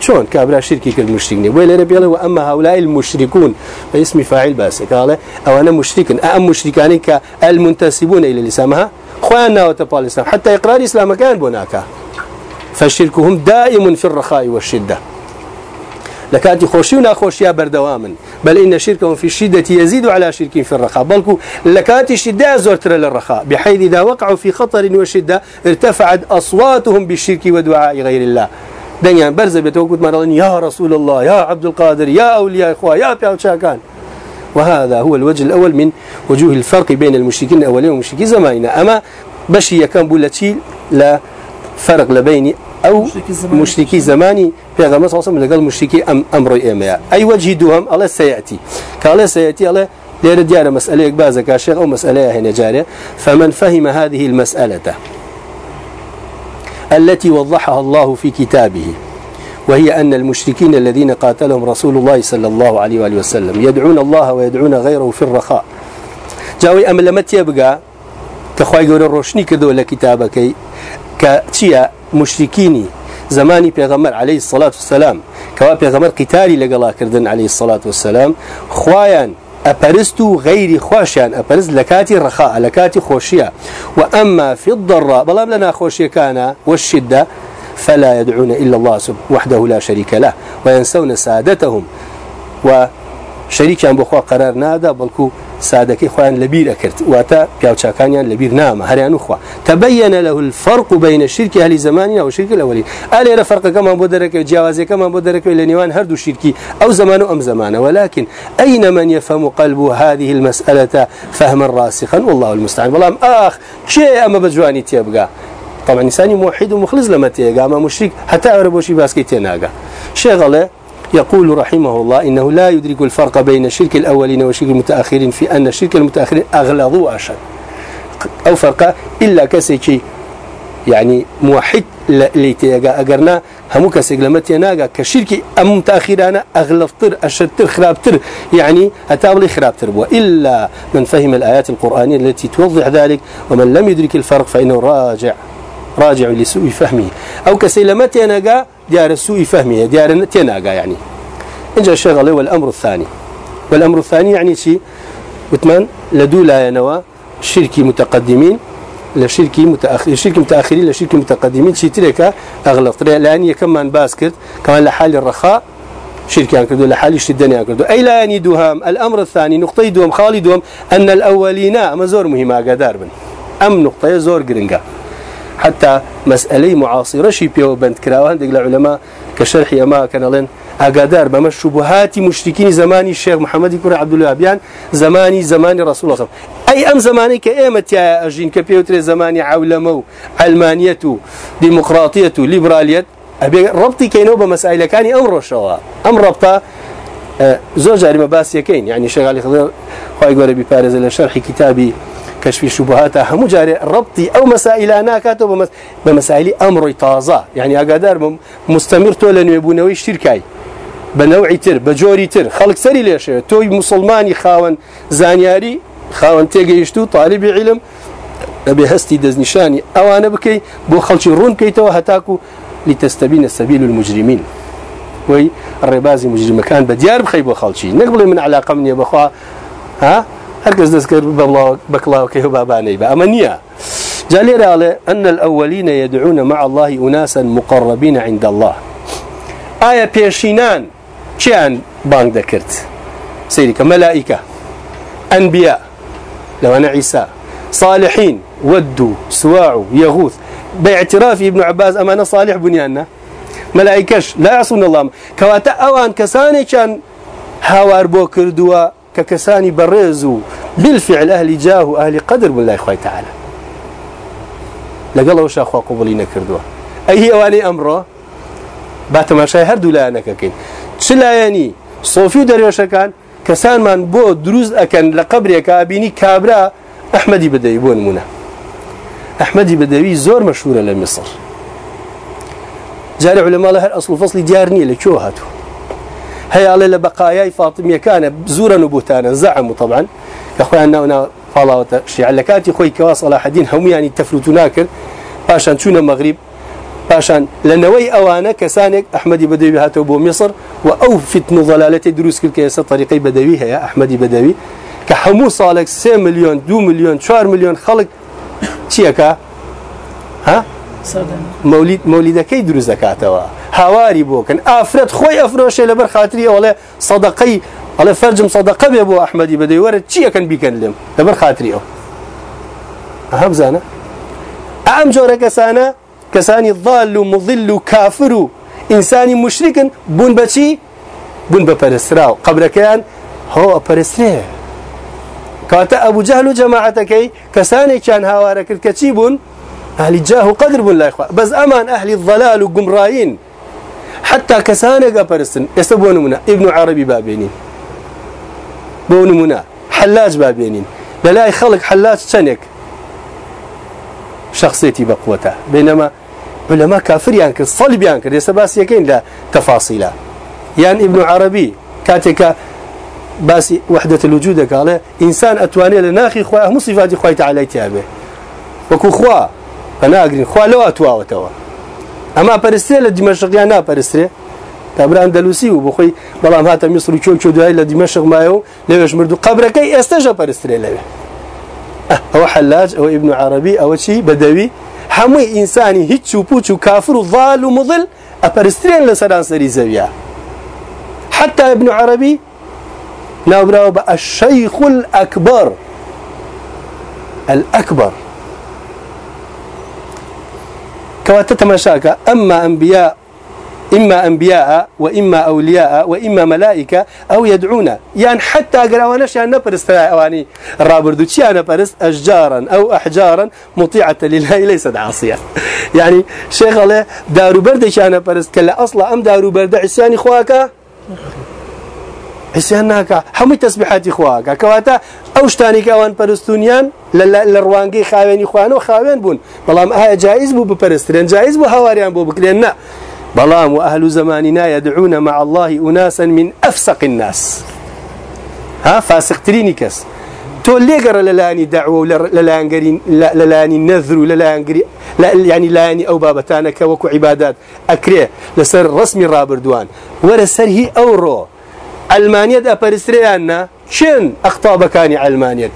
شلون كابرا شركي كالمشركين ولا نبي له وأما هؤلاء المشركون باسم فاعل بس قال أو أنا مشرك أم مشركان كالمنتسبون إلى الإسلام خوانا وتبال الإسلام حتى إقرار الإسلام كان بناك. فشركهم دائم في الرخاء والشدة. لكاتي خوشي وناخوشيا بردواما بل إن شركهم في الشدة يزيد على شرك في الرخاء. بل لكاتي الشدة زرتر للرخاء. بحيث إذا وقعوا في خطر وشدة ارتفعت أصواتهم بالشرك ودعاء غير الله. دنيا برزة بتوقد مرضين يا رسول الله يا عبد القادر يا أولياء إخوة يا بيعو شاكان وهذا هو الوجه الأول من وجوه الفرق بين المشركين الأولين والمشركين زماننا. أما بشي كان بولتي لا فرق لبين أو مشركي زماني. في غمس وصل من قال مشركي أم أمر إيميا أي وجه دوهم؟ الله سيأتي. قال سيأتي الله ليرة ديار مسألة يكبازك يا شيخ أو مسألة هنا جارية. فمن فهم هذه المسألة التي وضحها الله في كتابه وهي أن المشركين الذين قاتلهم رسول الله صلى الله عليه وآله وسلم يدعون الله ويدعون غيره في الرخاء. جاوي أم لما تيبقى كخواي قول الروشني كذو لكتابك كتيا مشركيني. زماني بيغمر عليه الصلاة والسلام. كوا بيغمر قتالي لقلا كردن عليه الصلاة والسلام. خوايا أبرزتو غير خوشيان أبرز لكاتي رخاء لكاتي خوشية وأما في الضراء بلام لنا خوشية كان والشدة فلا يدعون إلا الله وحده لا شريك له. وينسون سادتهم. وشريكان بخوا قرار نادا بلكو سادكي خوان لبير أكرت واتا بياوچاكانيان لبير نام هريان أخوة تبين له الفرق بين الشرك أهل زماننا والشرك الأولين ألي فرق كما بدرك جوازي كما بدرك إلى نيوان هردو الشركي أو زمان أم زمان ولكن أين من يفهم قلبه هذه المسألة فهما راسخا؟ والله المستعان. والله آخ شيء أما بجواني تيبقى طبعا إنساني موحد ومخلص لما تيجا ما مشرك حتى أعرف شيء باسكي تيناجا شغله يقول رحمه الله إنه لا يدرك الفرق بين الشرك الأولين والشرك المتأخرين في أن الشرك المتأخرين أغلظ وأشد. أو فرق إلا كسيكي يعني موحد ليتيجا أجرنا همو كسيك لما تيناجا كشرك أم متأخرانا أغلظتر أشدتر خرابتر يعني أتابلي خرابتر وإلا من فهم الآيات القرآنية التي توضح ذلك ومن لم يدرك الفرق فإنه راجع راجع لسوء فهمه. أو كسيلمة تناقى ديار سوء فهمه ديار تناقى يعني. إن جاء الشغل والأمر الثاني. والأمر الثاني يعني شيء وثمان لدولا ينوى شركي متقدمين لشركي متأخر شركي متأخرين لشركي متقدمين. شيء ترك أغلط. لأن كمان باسكت كمان لحال الرخاء شركة كردو لحال الشدة كردو. أي لا يعني دوهم الأمر الثاني نقطة دوهم خالدهم أن الأولين أما زور مهمة قدار بن أم نقطة زور قرنقا. حتى مسألة معاصرة شي بيو بنت كراوان دقل علماء كشرح يما كان لين أقدار بما الشبهات مشركين زماني الشيخ محمد كرة عبد الله أبيان زماني زماني رسول الله صلى الله عليه وسلم. أي أم زماني كأيمت يا أجين؟ كبيوتر زماني عولمو علمانية ديمقراطية ليبرالية أبي ربطي كينو بمسائل كان أمر شوا أم ربطة آه، زوج علم باس يكين. يعني شغالي خضر خواهي قولي ببارز لشرح كتابي كشف الشبهات هم جاري ربطي أو مسائل أنا كاتب بمسائل أمر تازة. يعني أقدر مستمر تولن يبونوي الشركاي بنوعي تر بجوري تر. خلق سري ليش؟ توي مسلماني خاون زانياري خاون تيجيشتو طالب علم. أبي هستي دزنشاني. أو أنا بكي بو خلشي رون كيتو هتاكو. لتستبين السبيل المجرمين. وي الربازي مجرم كان بديار بخيب وخلشي نقبل من علاقة من يبخوا ها؟ هركز دەستکرد بەکڵاوکەی بابانەی بە ئەمە نییە. جالێرە على أن الأولين يدعون مع الله أناسا مقربين عند الله. آية بيشينان چیان بانگ دەکرد؟ سيرك ملائكة أنبياء لو أنا عيسى صالحين ودوا سواع يغوث باعتراف ابن عباس أمانة صالح بنياننا ملائكش لا يعصون الله. كواتا أوان كساني كان هاوار بو كردوا ككساني برزو بالفعل أهل جاه أهل قدر بالله إخوة تعالى. لقال وش أخوة قبولين كردوا. أي أواني أمره بات ما شاي هردو لا أنا كين شلا يعني؟ صوفي دريوش كان كسان من بو دروز أكن لقبرك أبيني كابرا أحمدي بدأي بون منا أحمدي بدوي زور مشهورة لمصر. جاري علماء الله الأصل فصل ديارني لكو هاتو؟ هي على لبقايا فاطمية كان زورا وبهتانا زعموا طبعا. أخواننا هنا فلاوة شيع لكاتي خوي كواس صلاح الدين هم يعني تفلتناكر باشان شونا مغرب؟ باشان لنوي أوانا كسانك أحمد بدوي هاتو بو مصر وأو فتن دروس كل كيسة طريقي بدوي يا أحمد بدوي. كحمو صالك 3 مليون 2 مليون 4 مليون خلق. تيكا ها؟ مولد مولدكي دروز زكاتوا هواري بوكن افرد خوي افروش لبر خاطري ولا صدقي على فرجم صدقه بابو احمدي بدي ورد شي كان بيكلم لبر خاطري أو اهم زانا ام جورا كسانا كساني ضال مضل كافر انساني مشرك بون بشي بون ببرسراو قبل كان هو برسره كاتا ابو جهل جماعتك كساني كان هوارك الكتيبون أهل جاه قدر بالله إخوة. بس أمان أهل الضلال وقمراين حتى كسانة قبرسن يستبون منا ابن عربي بابينين. بون منا حلاج بابينين. بلاي خلق حلاج تنك شخصيتي بقوته بينما علماء كافر ينكر صلب ينكر يسباس يكين لا تفاصيلا. يعني ابن عربي. كاتك بس وحدة الوجود قال إنسان أتواني لناخي خواه هم صفات خواه تعالى تابه وكو خواه أقرين خواه لو أتوا وتوا أما برستري لدمشق يعني برستري كابرا أندلسي وبخوي. بلام هاتا مصر وشو شو دهاي لدمشق مايو ليش مردو؟ قبركي استجا برستري له هو حلاج أو ابن عربي أو شيء بدوي. حمي إنساني هيتشو بوتشو كافر ضال ومضل. أبرسترين لسران سري زويا. حتى ابن عربي. نابراو الشيخ الأكبر. الأكبر. كواتتمشاك أما أنبياء إما أنبياء وإما أولياء وإما ملائكة أو يدعون يعني حتى قراوناش يعني نبرس أواني. الرابردو تشي نبرس أشجارا أو أحجارا مطيعة لله ليست عاصية. يعني شيخ الله دارو برد شان نبرس كلا أصلا أم دارو برد عسياني خواك؟ عسيانك همي تسبيحات خواك كواتا أوشتاني كوان برستونيان لروانجي خاويني خوانو خاوين بون. بلام هاي جائز بو ببرسترين جائز بو هواريان بو بكرين بلام وأهل زماننا يدعون مع الله أناسا من أفسق الناس. ها فاسق ترينيكس تو ليقر للاني دعوة للانقري للاني نذر للانقري لا يعني لاني أو بابتانك وكو عبادات أكريه لسر رسمي رابردوان. هي أورو ألمانيا دا برسريانا شن أخطاء بكاني ألمانيا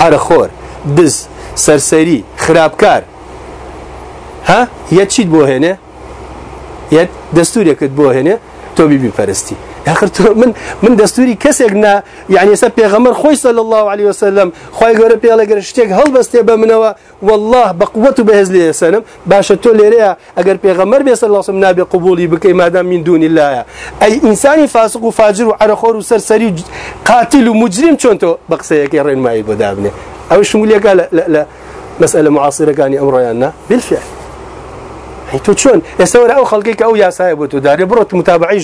على خور دز سرسري خرابكار ها؟ يتشيد بو هنا یەک دەستورێکت بۆ هێنێ؟ تۆ بیبی آخر من من دستوري كسقنا يعني سب پیغمبر خوي صلى الله عليه وسلم. خوي غره بيلا غره شتيك هل بس تبا منوا والله بقوته بهز لي سنم باش تو ليريا اگر پیغمبر بي صلى الله عليه وسلم نبي قبولي بكي ما دام من دون الله اي انسان فاسق وفاجر وعرخور وسرسري قاتل ومجرم شلون تو؟ بقسيك يرين معي بدابني أو شموليه قال لا لا مساله معاصره كان يعني بالفعل. تو چۆن ئێستا ئەو خەڵکی کە ئەو یاسایە بۆ تو دارێ بڕۆ متابعی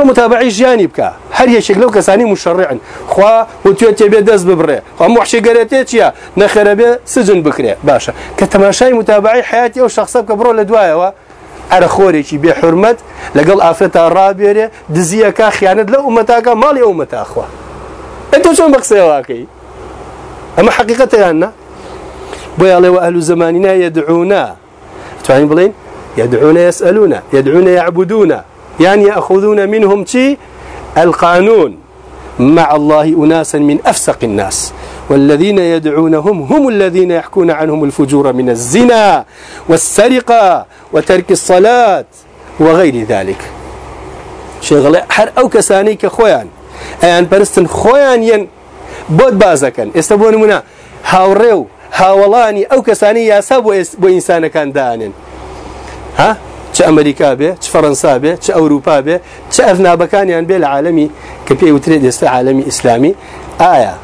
بڕۆ متابعی ژیانی بکە. هەر یەکێک لەو کەسانی مشڕعن خوا وتوێت تێبێ دەست ببڕێ خوا گەرێتێ چییە؟ نەخێرە بێ سجن بکرێ. باشە. کە تەماشای متابعی حیاتی ئەو شخصە بکە بڕۆ لە دوایەوە. ئەرە خۆرێکی بێ حرمەت لەگەڵ ئافرەتا ڕابێرێ دزیەکە خیانەت لە ئومەتاکە ماڵی ئەومەتاخوا ئەتۆ چۆن بەقسەیەواکەی ئەمە حقیقەتەیان نە بۆ یاڵێەوە ئەلو زمانینا یەدعونا تواني بلين يدعون يسألون يدعون يعبدون يعني يأخذون منهم شيء القانون. مع الله أناسا من أفسق الناس. والذين يدعونهم هم الذين يحكون عنهم الفجور من الزنا والسرقة وترك الصلاة وغير ذلك. شغل حر أو كساني كخوان أيان برستن خوان ين بود بازكن. استبون منا. هاوريو هاوڵانی ئەو کەسانی یاسا بۆ ئینسانەکان دانن ها؟ چه ئەمریکا بێ چ فەەنسا بێ چه ئەوروپا بێ چه ئەفنابەکانیان بێ لە عالمی کە پێی وترێت ئێستا عالمی ئیسلامی. ئایا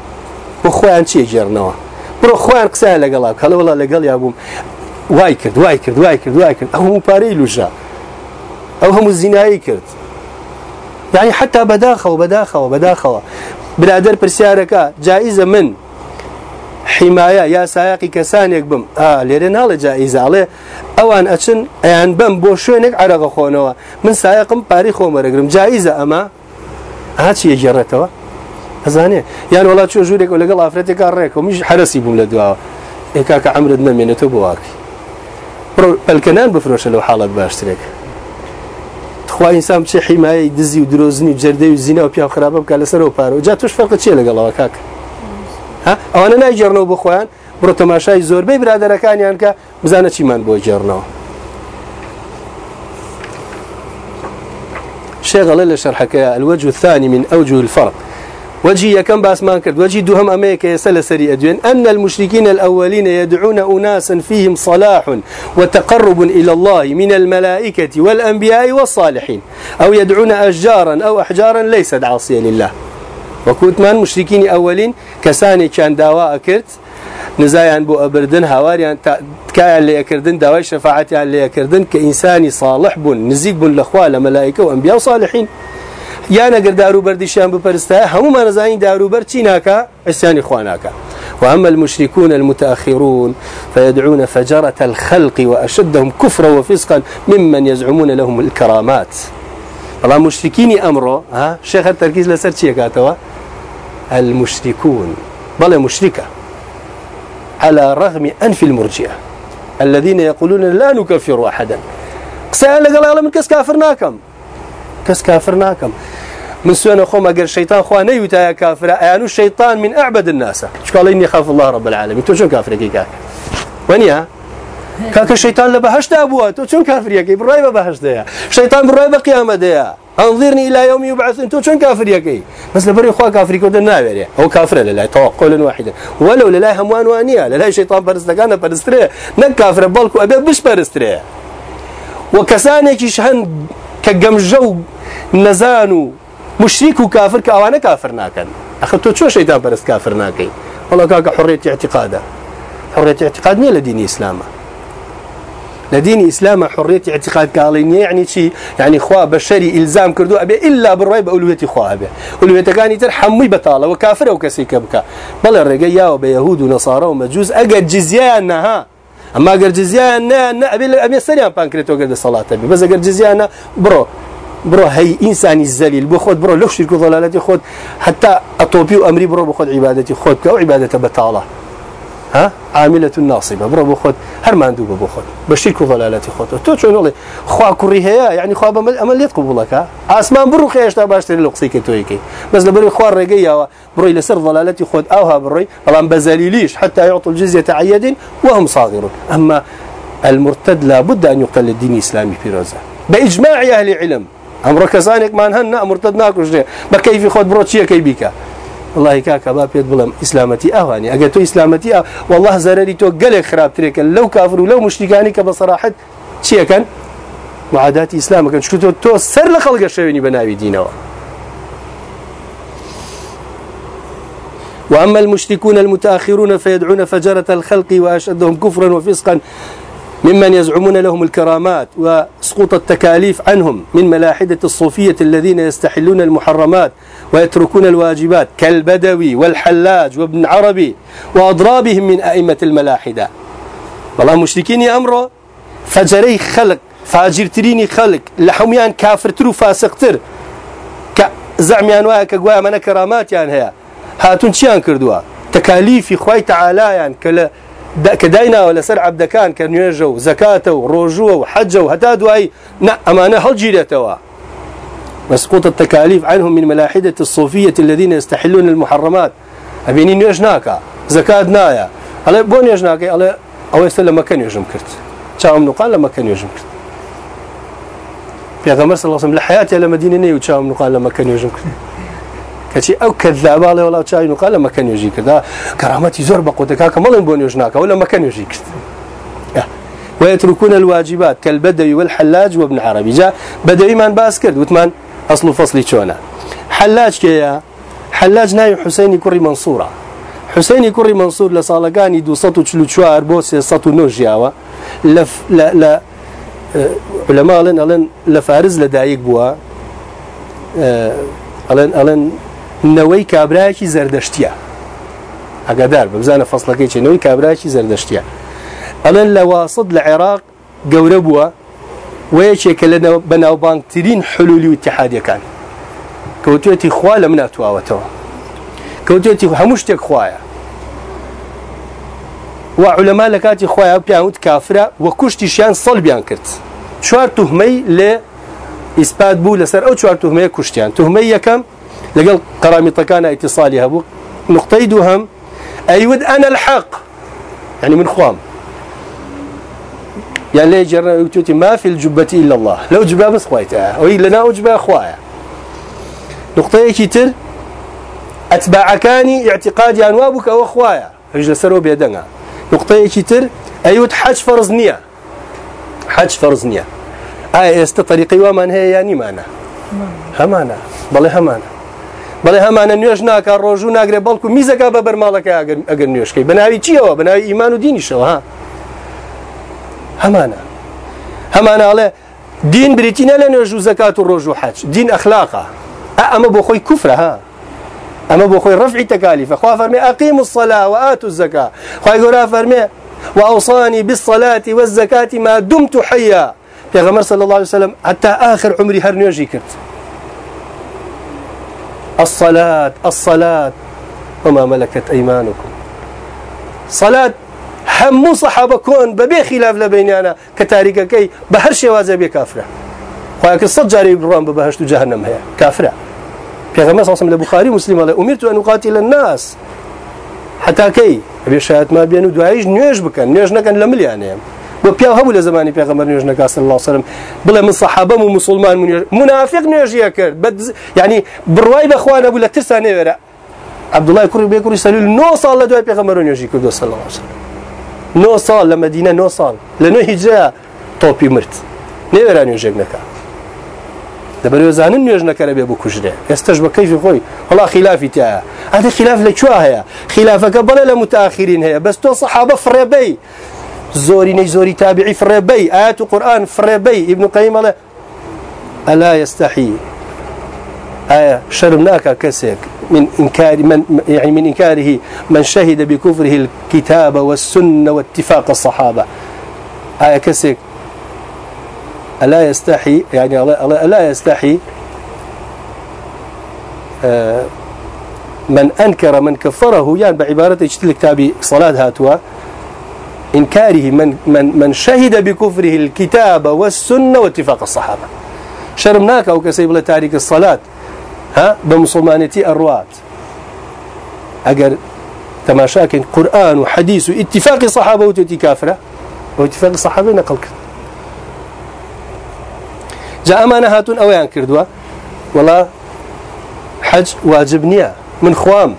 بۆ خۆیان چیە ژێرنەوە بڕۆ خۆیان قسە لەگەڵا کەڵەوەڵا لەگەڵ یا بووم. وای کرد وای کرد وای کرد وای کرد ئەو پارەی لوژە. ئەو زینایی کرد. يعني حتى بداخەوە بداخەوە بداخەوە برادر پرسیارەکە جاییزە من حیمایە یا سایقی کەسانێک بم. لێرە ناڵە جائیزاڵێ. ئەوان ئەچن ئەیان بم بۆ شوێنێک عرەغە خۆنەوە. من سایقم پاری خۆمەرەگرم. جاییزە ئەمە؟ هاچی یەگەڕێتەوە ئەزانێ. یان وڵا چۆ ژوورێک و لەگەڵ ئافرەتێکا ڕێکەوە میش حرەسی بووم لە دواوە. ئێکا کە ئەمرت نەمێنێتەوە بۆ واکی پەلکەنان بفرۆشە لەو حاڵەت باشترێک. خوائسان بچێ حیمایی دزی و درۆزنی جەردەی و زیینە و پیا خراپە بکە لەسەرەوە پارە. و جا توش فەرق چیە لەگەڵەوە کاکە كاك ئەوانە نایجێڕنەوە بخۆیان بڕۆ تەماشای زۆربەی برادەرەکانیان کە بزانە چیمان بۆ جێڕنەوە شغل لشرحك الوجه الثاني من أوجه الفرق. وجه كم باس ما كرد وجه دهم أميك يسل سري أدوين أن المشركين الأولين يدعون أناسا فيهم صلاح وتقرب إلى الله من الملائكة والأنبياء والصالحين. أو يدعون أشجارا أو أحجارا ليست عاصية لله. وكوتمان مشركين أولين كساني كان دواء أكرت نزايان بو أبردن هواريان تكايا اللي أكردن دواء شفاعتي اللي أكردن كإنساني صالح بن نزيق بن لأخوة لملائكة وأنبياء وصالحين یان ئەگەر داروبەردیشیان بپەرستە هەمومان نزانین داروبەر چی ناکە ئەسیانی وأما المشركون المتأخرون فيدعون فجرة الخلق وأشدهم كفرا وفسقا ممن يزعمون لهم الكرامات. الله مشركين أمره ها؟ شيخ التركيز لسر كاتوا؟ المشركون. بل مشركة. على رغم أنف المرجئة. الذين يقولون لا نكفر أحدا. قسأل قال من كس كافرناكم. كس كافرناكم. من سوين أخوم أقر الشيطان خواني يتايا كافر. أيانو الشيطان من أعبد الناس. قال إني خاف الله رب العالمين؟ تو شو كافر كي كاك ونيا كاك الشيطان لبهشت أبوه. تو شو كافر يكي براي بهشت يا. شيطان براي بقيامة يا. أنظرني إلى يوم يبعث انتو شون كافر يكي بس لبري اخوا كافر كود النابر هو كافر لا؟ توقل واحدا. ولو لا هموان وانيا لا شيطان برستغانا برستري نك كافر بالكو أبي بش برستري وكسانك شهن كجمجو نزانو. مشرك وكافر كاوانا كافر ناكن. اخذتو شو شيطان برست كافر ناكي؟ والله كاك حرية اعتقاده. حرية اعتقاد ني لدين إسلامه. لدين إسلام حرية اعتقاد قالين يعني شيء يعني خوا بشري إلزام كردو أبي إلا بالرأي بأولوية خوا أبي. أولوية كان ترحمي بطالة وكافر وكسي كبكا. بل الرجاء وبيهود ونصارى ومجوز جزية أنها أما أجر جزية أنها أبي أبي سريع بانكريتو قد الصلاة أبي. بس أجر جزية أنها برو برو هي إنساني الزليل. بخود برو لو شرك ضلالتي خود حتى أطوبي وأمري برو بخود عبادتي خود كأو عبادة بطالة. ها؟ عاملة ناصبة. برو بخود هر ما عنده بخود وضلالة خود تو شو نقول خوا كري هي يعني خوا بمل يتقبل لك أسمان برو خيش تباش تري لقصي كتويكي بس لبري خوا رجيا برو إلى سر ضلالة خود أوها بري الله بزليليش حتى يعطوا الجزية عيد وهم صاغرون. أما المرتد لابد أن يقلد دين إسلامي في روزة. بإجماع أهل العلم. أمر كسانك ما نهنا مرتد ناكوش بكيف خود برو تشيه كي بيكا والله كاكا با بيت بلم إسلامتي اواني اگر تو إسلامتي أو والله زرري تو قلق خراب تريك. لو كافر ولو مشركاني كبصراحة شي كان معادات إسلام كان. شكو تو سر لخلق الشويني بناوي دينه. وأما المشركون المتأخرون فيدعون فجرة الخلق وأشدهم كفرا وفسقا. ممن يزعمون لهم الكرامات وسقوط التكاليف عنهم من ملاحدة الصوفية الذين يستحلون المحرمات ويتركون الواجبات كالبدوي والحلاج وابن عربي وأضرابهم من أئمة الملاحدة. والله مشركين أمره فجري خلق فاجرتريني خلق لحميان كافرتر وفاسقتر كزعميان وها كقوايا من كرامات يعني هي هاتون شيان كردوا؟ تكاليف خوي تعالى كداينا ولا سر عبد كان كان يجو زكاته وروجوه وحجه وهتا دواي نا أمانة هل جيرتوا مسقوط التكاليف عنهم من ملاحدة الصوفية الذين يستحلون المحرمات. أبينين يجناك زكاة نايا. على بون يجناك على أو يسلم ما كان يجم كرت. شاهم نقال لما كان يجم كرت. في هذا مرسل الله لحياتي على مدينة نيو شاهم نقال لما كان يجم كرت. كشي أو كذاب عليه ولا شاي نقال لما كان يجي كذا كرامتي زور بقوتك هكا مالن بون يجناك ولا ما كان يجي كرت ويتركون الواجبات كالبدوي والحلاج وابن عربي جاء بدوي من باس وثمان أصل فصل شونا حلاج كيا حلاج ناي حسيني كري منصورة حسيني كري منصور لصالقاني دو سطو تشلو شوار بوسي سطو نوجياوا لف لا لا آه، علماء لن ألن لفارز لدايق بوا ألن ألن كابراكي زردشتيا أقدار ببزانة فصلكي نوي كابراكي زردشتيا ألن لواصد العراق قوربوا ويشيك لنا بناوبانكترين حلول واتحادية كان كوتيتي خوا لم ناتوا وتوا كوتيتي همشتك خوايا وعلماء لكاتي خوايا بيانوت كافرة وكشتشيان صلبيان كرت شوار تهمي ل إثبات بو لسر أو شوار تهمي كشتيان تهمي يكم لقل قرامطة كان اتصالها بو نقطي دوهم أيود أنا الحق. يعني من خوام. يعني ليه جرنا يكتوتي ما في الجبة إلا الله. لو جبا بس خويتها أو لنا أجبا خوايا نقطة كتير أتباع كاني اعتقادي أنوابك أو خوايا رجل سروا بيدنا. نقطة كتير أيوت حج فرض نية. حج فرض نية. آية است طريقي ومن هي يعني مانا. همانا. بلي همانا. بەڵێ هەمانە نوێژ ناکە ڕۆژوو ناگرێت بەڵکو میزەکە بە بەرماڵەکە ئەگەر نوێشکەی بەناوی چیەوە؟ بەناوی ئیمان و دینیشەوە ها؟ همانا همانا على دين بريتينا لنا جو زكاة الرجو حج دين أخلاقه أما بخوي كفر ها؟ أما بخوي رفع تكاليف أخوة فرمي أقيموا الصلاة وآتوا الزكاة أخوة يقول فرمي وأوصاني بالصلاة والزكاة ما دمت حيا يا غمر صلى الله عليه وسلم حتى آخر عمري هرنيوجي كرت الصلاة الصلاة. وما ملكت أيمانكم. صلاة همو صحابة كون ببي خلاف لبينيانا كتاريكا كي بهر شوازة بي كافرة. خواهك الصد جاري بروان ببهشت جهنم هي. كافرة. في غمر صلى الله عليه وسلم مسلم أمرت أن أقاتل الناس. حتى كي؟ أبي شاهد ما بينو. دعايش نيوش بكن. نيوش نكن لمليانه بۆ پیا هەبوو لە زمانی پێغەمبەر نوێژ نەکاسن الله سلم بڵێ من سەحابەم و مسلمان منافق نوێژیە کرد ینی بڕوای بەخوا نەبوو لە ترسا نێوێرە عبدڵای کوڕی بێ کوڕی سەلول نۆ ساڵ لە دوای پێغەمبەر نوێژی کردو سەڵ الله سلم نۆ ساڵ لە مدینە نۆ ساڵ. لە نۆ هیجرە تۆپی مرد. نێوێرا نوێژێک نەکە دەبەر زانن نەکەرە بێ بکوژرێ ئێستش بە کەیفی خۆی. وڵا خلافی تایە. ئەدە خلاف کووا هەیە؟ خلافەکە بەڵێ لە متاخرین هەیە. بەس تۆ سەحابە فڕێبەی. زوري ني زوري تابعي فربي آيات القرآن فربي ابن قيم الله. ألا يستحي. آية شرمناك كسك من إنكار من يعني من إنكاره من شهد بكفره الكتاب والسنة واتفاق الصحابة. آية كسك ألا يستحي. يعني ألا يستحي. آه، من أنكر من كفره يعني بعبارة إجتلك تابي صلاة هاتوا. إنكاره من, من, من شهد بكفره الكتاب والسنة واتفاق الصحابة. شرمناك أو كسيب تاريك الصلاة ها؟ بمسلمانتي الروات أجر تماشاك قرآن وحديث واتفاق الصحابة وتتي كافرة واتفاق الصحابة نقلك جاء أمانة هاتون أو ينكردوا والله حج واجبنيا من خوام.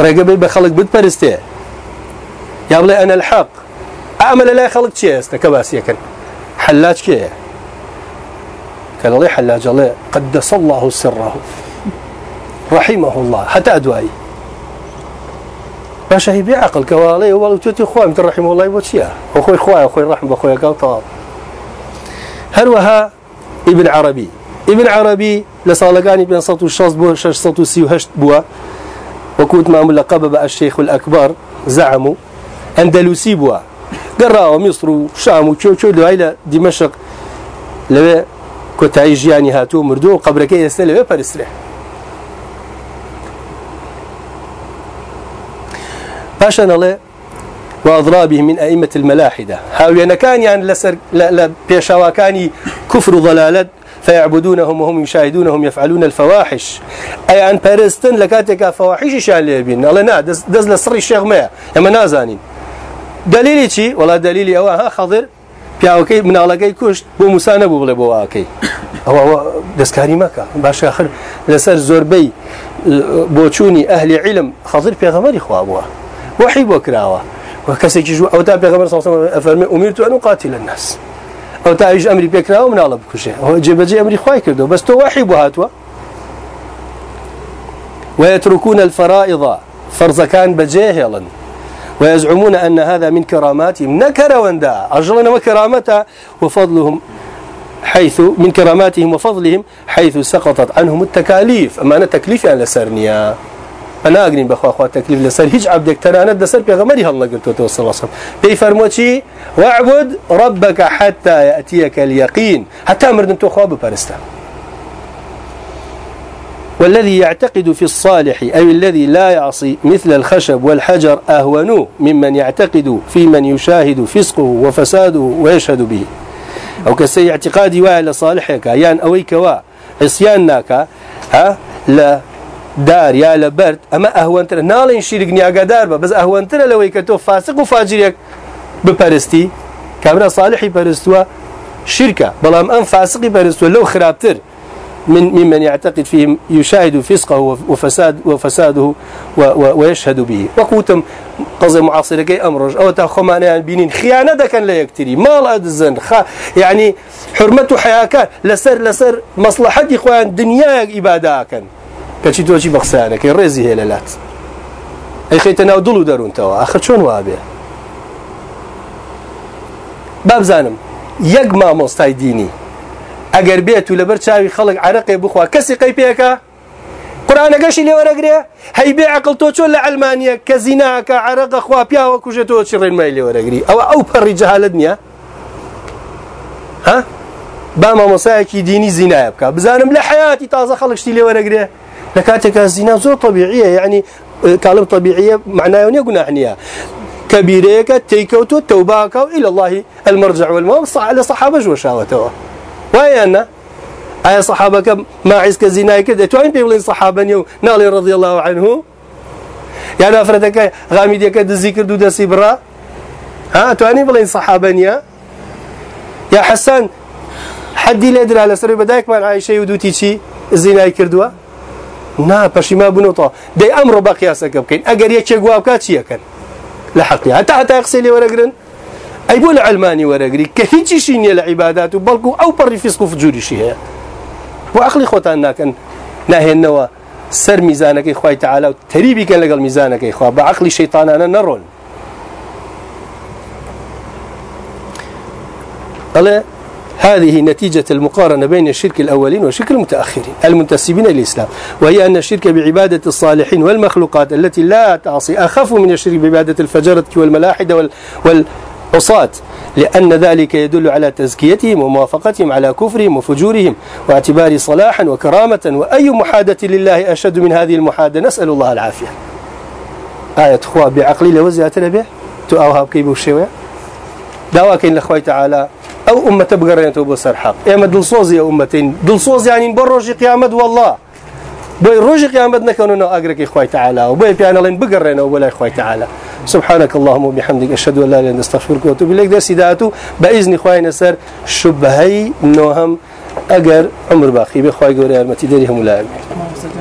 رقبي بخلق بتبرستيه يا بلي أنا الحق. أعمل لا خلق شيء استكباس يكن. حلاج كيه قال الله حلاج الله قدس الله سره. رحمه الله. حتى أدوائي. باشا هي بعقل كوالي والله توتي خواه مثل رحمه الله يبوتيا أخوي خواه أخوي رحمه أخوي قال طاب. هل وها ابن عربي. ابن عربي لصالقاني بين صوت الشاص بو شش صوت وهشت بوا وكنت ما ملقب الشيخ الأكبر زعموا. أندلسي بوا. قراءة مصر وشام وشو شو لو دمشق لو كتاي جياني هاتو مردو قبل كي يستلم فرسره باشا الله وأضرابه من أئمة الملاحدة. هاوية كان يعني لسر كان كفر ضلالة فيعبدونهم وهم يشاهدونهم يفعلون الفواحش. أي أن بارستن لكاتك فواحش شان ليبين الله نا دز, دز لسر الشيخ ما يما نازانين. دليلي شي والله دليلي أو ها خضر پیاوەکەی مناڵەکەی کوشت بۆ موسا نەبوو بڵێ بۆ واکەی ئەوە دەستکاری مەکە باش آخر لەسەر زۆربەی بۆچوونی ئەهلی علم خەزر پێغەمەری خوا بووە وحی بۆ کراوە أو تابع غمر صلى الله عليه وسلم أفرمي أمرت أن أقاتل الناس. أو تايج أمري بكرا ومن الله بكشه هو جيب جي أمري خواي كردو بس تو وحي بهاتوا ويتركون الفرائض فرض كان بجاهلا ويزعمون أن هذا من كراماتهم. نكر وندا. أجلنا وكرامته وفضلهم حيث من كراماتهم وفضلهم حيث سقطت عنهم التكاليف. أما أنا تكليفي على سرنيا أنا أقرين بأخوة أخوة تكليف لسر. هيج عبدك تناند دسر بيغمري الله قلت الله عليه وسلم. واعبد ربك حتى يأتيك اليقين. حتى أمرد أنتو ببارستا والذي يعتقد في الصالح أي الذي لا يعصي مثل الخشب والحجر أهون ممن يعتقد في من يشاهد فسقه وفساده ويشهد به. أو كسي اعتقادي وعلى صالحك يان أويك وا عصيانك ها لا دار يا لبرد أما أهون ترى نالين شرك نياقا دار بس أهون ترى لو يكتو فاسق وفاجرك. ببرستي كامرا صالحي برستوا شركة بلام أن فاسقي برستوا لو خرابتر من ممن يعتقد فيهم يشاهد فسقه وفساد وفساده ويشهد به. وقوتم قصد معاصرة كي أمرج أو تخمان يعني بينين خيانة كان لا يكتري. مال أدزن خ يعني حرمته حياة كان لسر لسر مصلحة إخوان. دنيا إبادة كان كشي توجي بخسانة كي رزي هي للات. أي خيتنا ودلو دارون توا آخر شون وابه باب زانم. يق ما مستاي ديني ئەگەر بێت و لەبەر چاوی خەڵک عرەقێ بخوا کەسی قەی پێەکە قورآانەگەشی لێ وەرەگرێ هەیبێ عقل تۆ چۆن لە ئەلمانیا کە زیناکە عرەقە خوا پیاوە کوژێتەوە چی ڕێنمای لێ وەرەگری ئەوە ئەو پەڕی جەهالت نییە؟ ها؟ با مامۆسایەکی دینی زینایە بکە. بزانم لە حیاتی تازە خەڵکشتی لێ وەرەگرێ لە کاتێکە زینا زۆر طبیعیە یعنی كلام طبيعية معناه يقول نحنيها كبيرة تيكوتو توباكو إلى الله المرجع والمام صح على صحابة جو شاوتوا وهي أنا أي صحابة ما عزك زناي كده توين بيقولين صحابة يو نالي رضي الله عنه. يعني أفردك غامي كد الذكر دو سبرا ها تواني بلين صحابة يا؟ حسن حدي لا يدري على سري بدايك مع عايشة ودوتي شي زناي كردوا. نا پەشیما بنەوە دەی ئەمڕۆ بە قیاسەکە بکەین ئەگەر یەکێک گوابکات چیەکەن لە حەقی هەتا هەتا قسەی لێ وەرەگرن ئەی بۆ لە ئەلمانی وەرەگری کە هیچیشی نییە لە عیبادات و بەڵکو ئەو پەڕی فیسک و فجووریشی هەیە بۆ عقلی خۆتان ناکەن ناهێننەوە سەر میزانەکەی خی تعالا و تەریبیکەن لەگەڵ میزانەکەی خوا بە عقلی هذه نتيجة المقارنة بين الشرك الأولين والشرك المتأخرين المنتسبين للإسلام وهي أن الشرك بعبادة الصالحين والمخلوقات التي لا تعصي أخف من الشرك بعبادة الفجرة والملاحدة والعصاة لأن ذلك يدل على تزكيتهم وموافقتهم على كفرهم وفجورهم واعتبار صلاحا وكرامة وأي محادة لله أشد من هذه المحادة؟ نسأل الله العافية. آية خوا بعقلي لوزيات به تؤوها بكيب الشوية دواكين لخوي تعالى. ئەو ئومەتە بگەڕێنێتەوە بۆ سەرحق ئێمە دڵسۆزی ئومەتین دڵسۆزیانین بۆ ڕۆژی قیامەت والله. بۆی ڕۆژی قیامەت نەکەونەوە ئاگرێکی خی تعالا و بۆی پیانەڵێن بگەڕێنەوە بۆ لای خی تعالا سبحانك اللهم وبحمدك أشهد أن لا إله إلا أنت أستغفرك وأتوب إليك. درسي داتو بإذن خوين سر شبهي نوهم أجر عمر باقي بخواي قوري أرمتي دريهم لا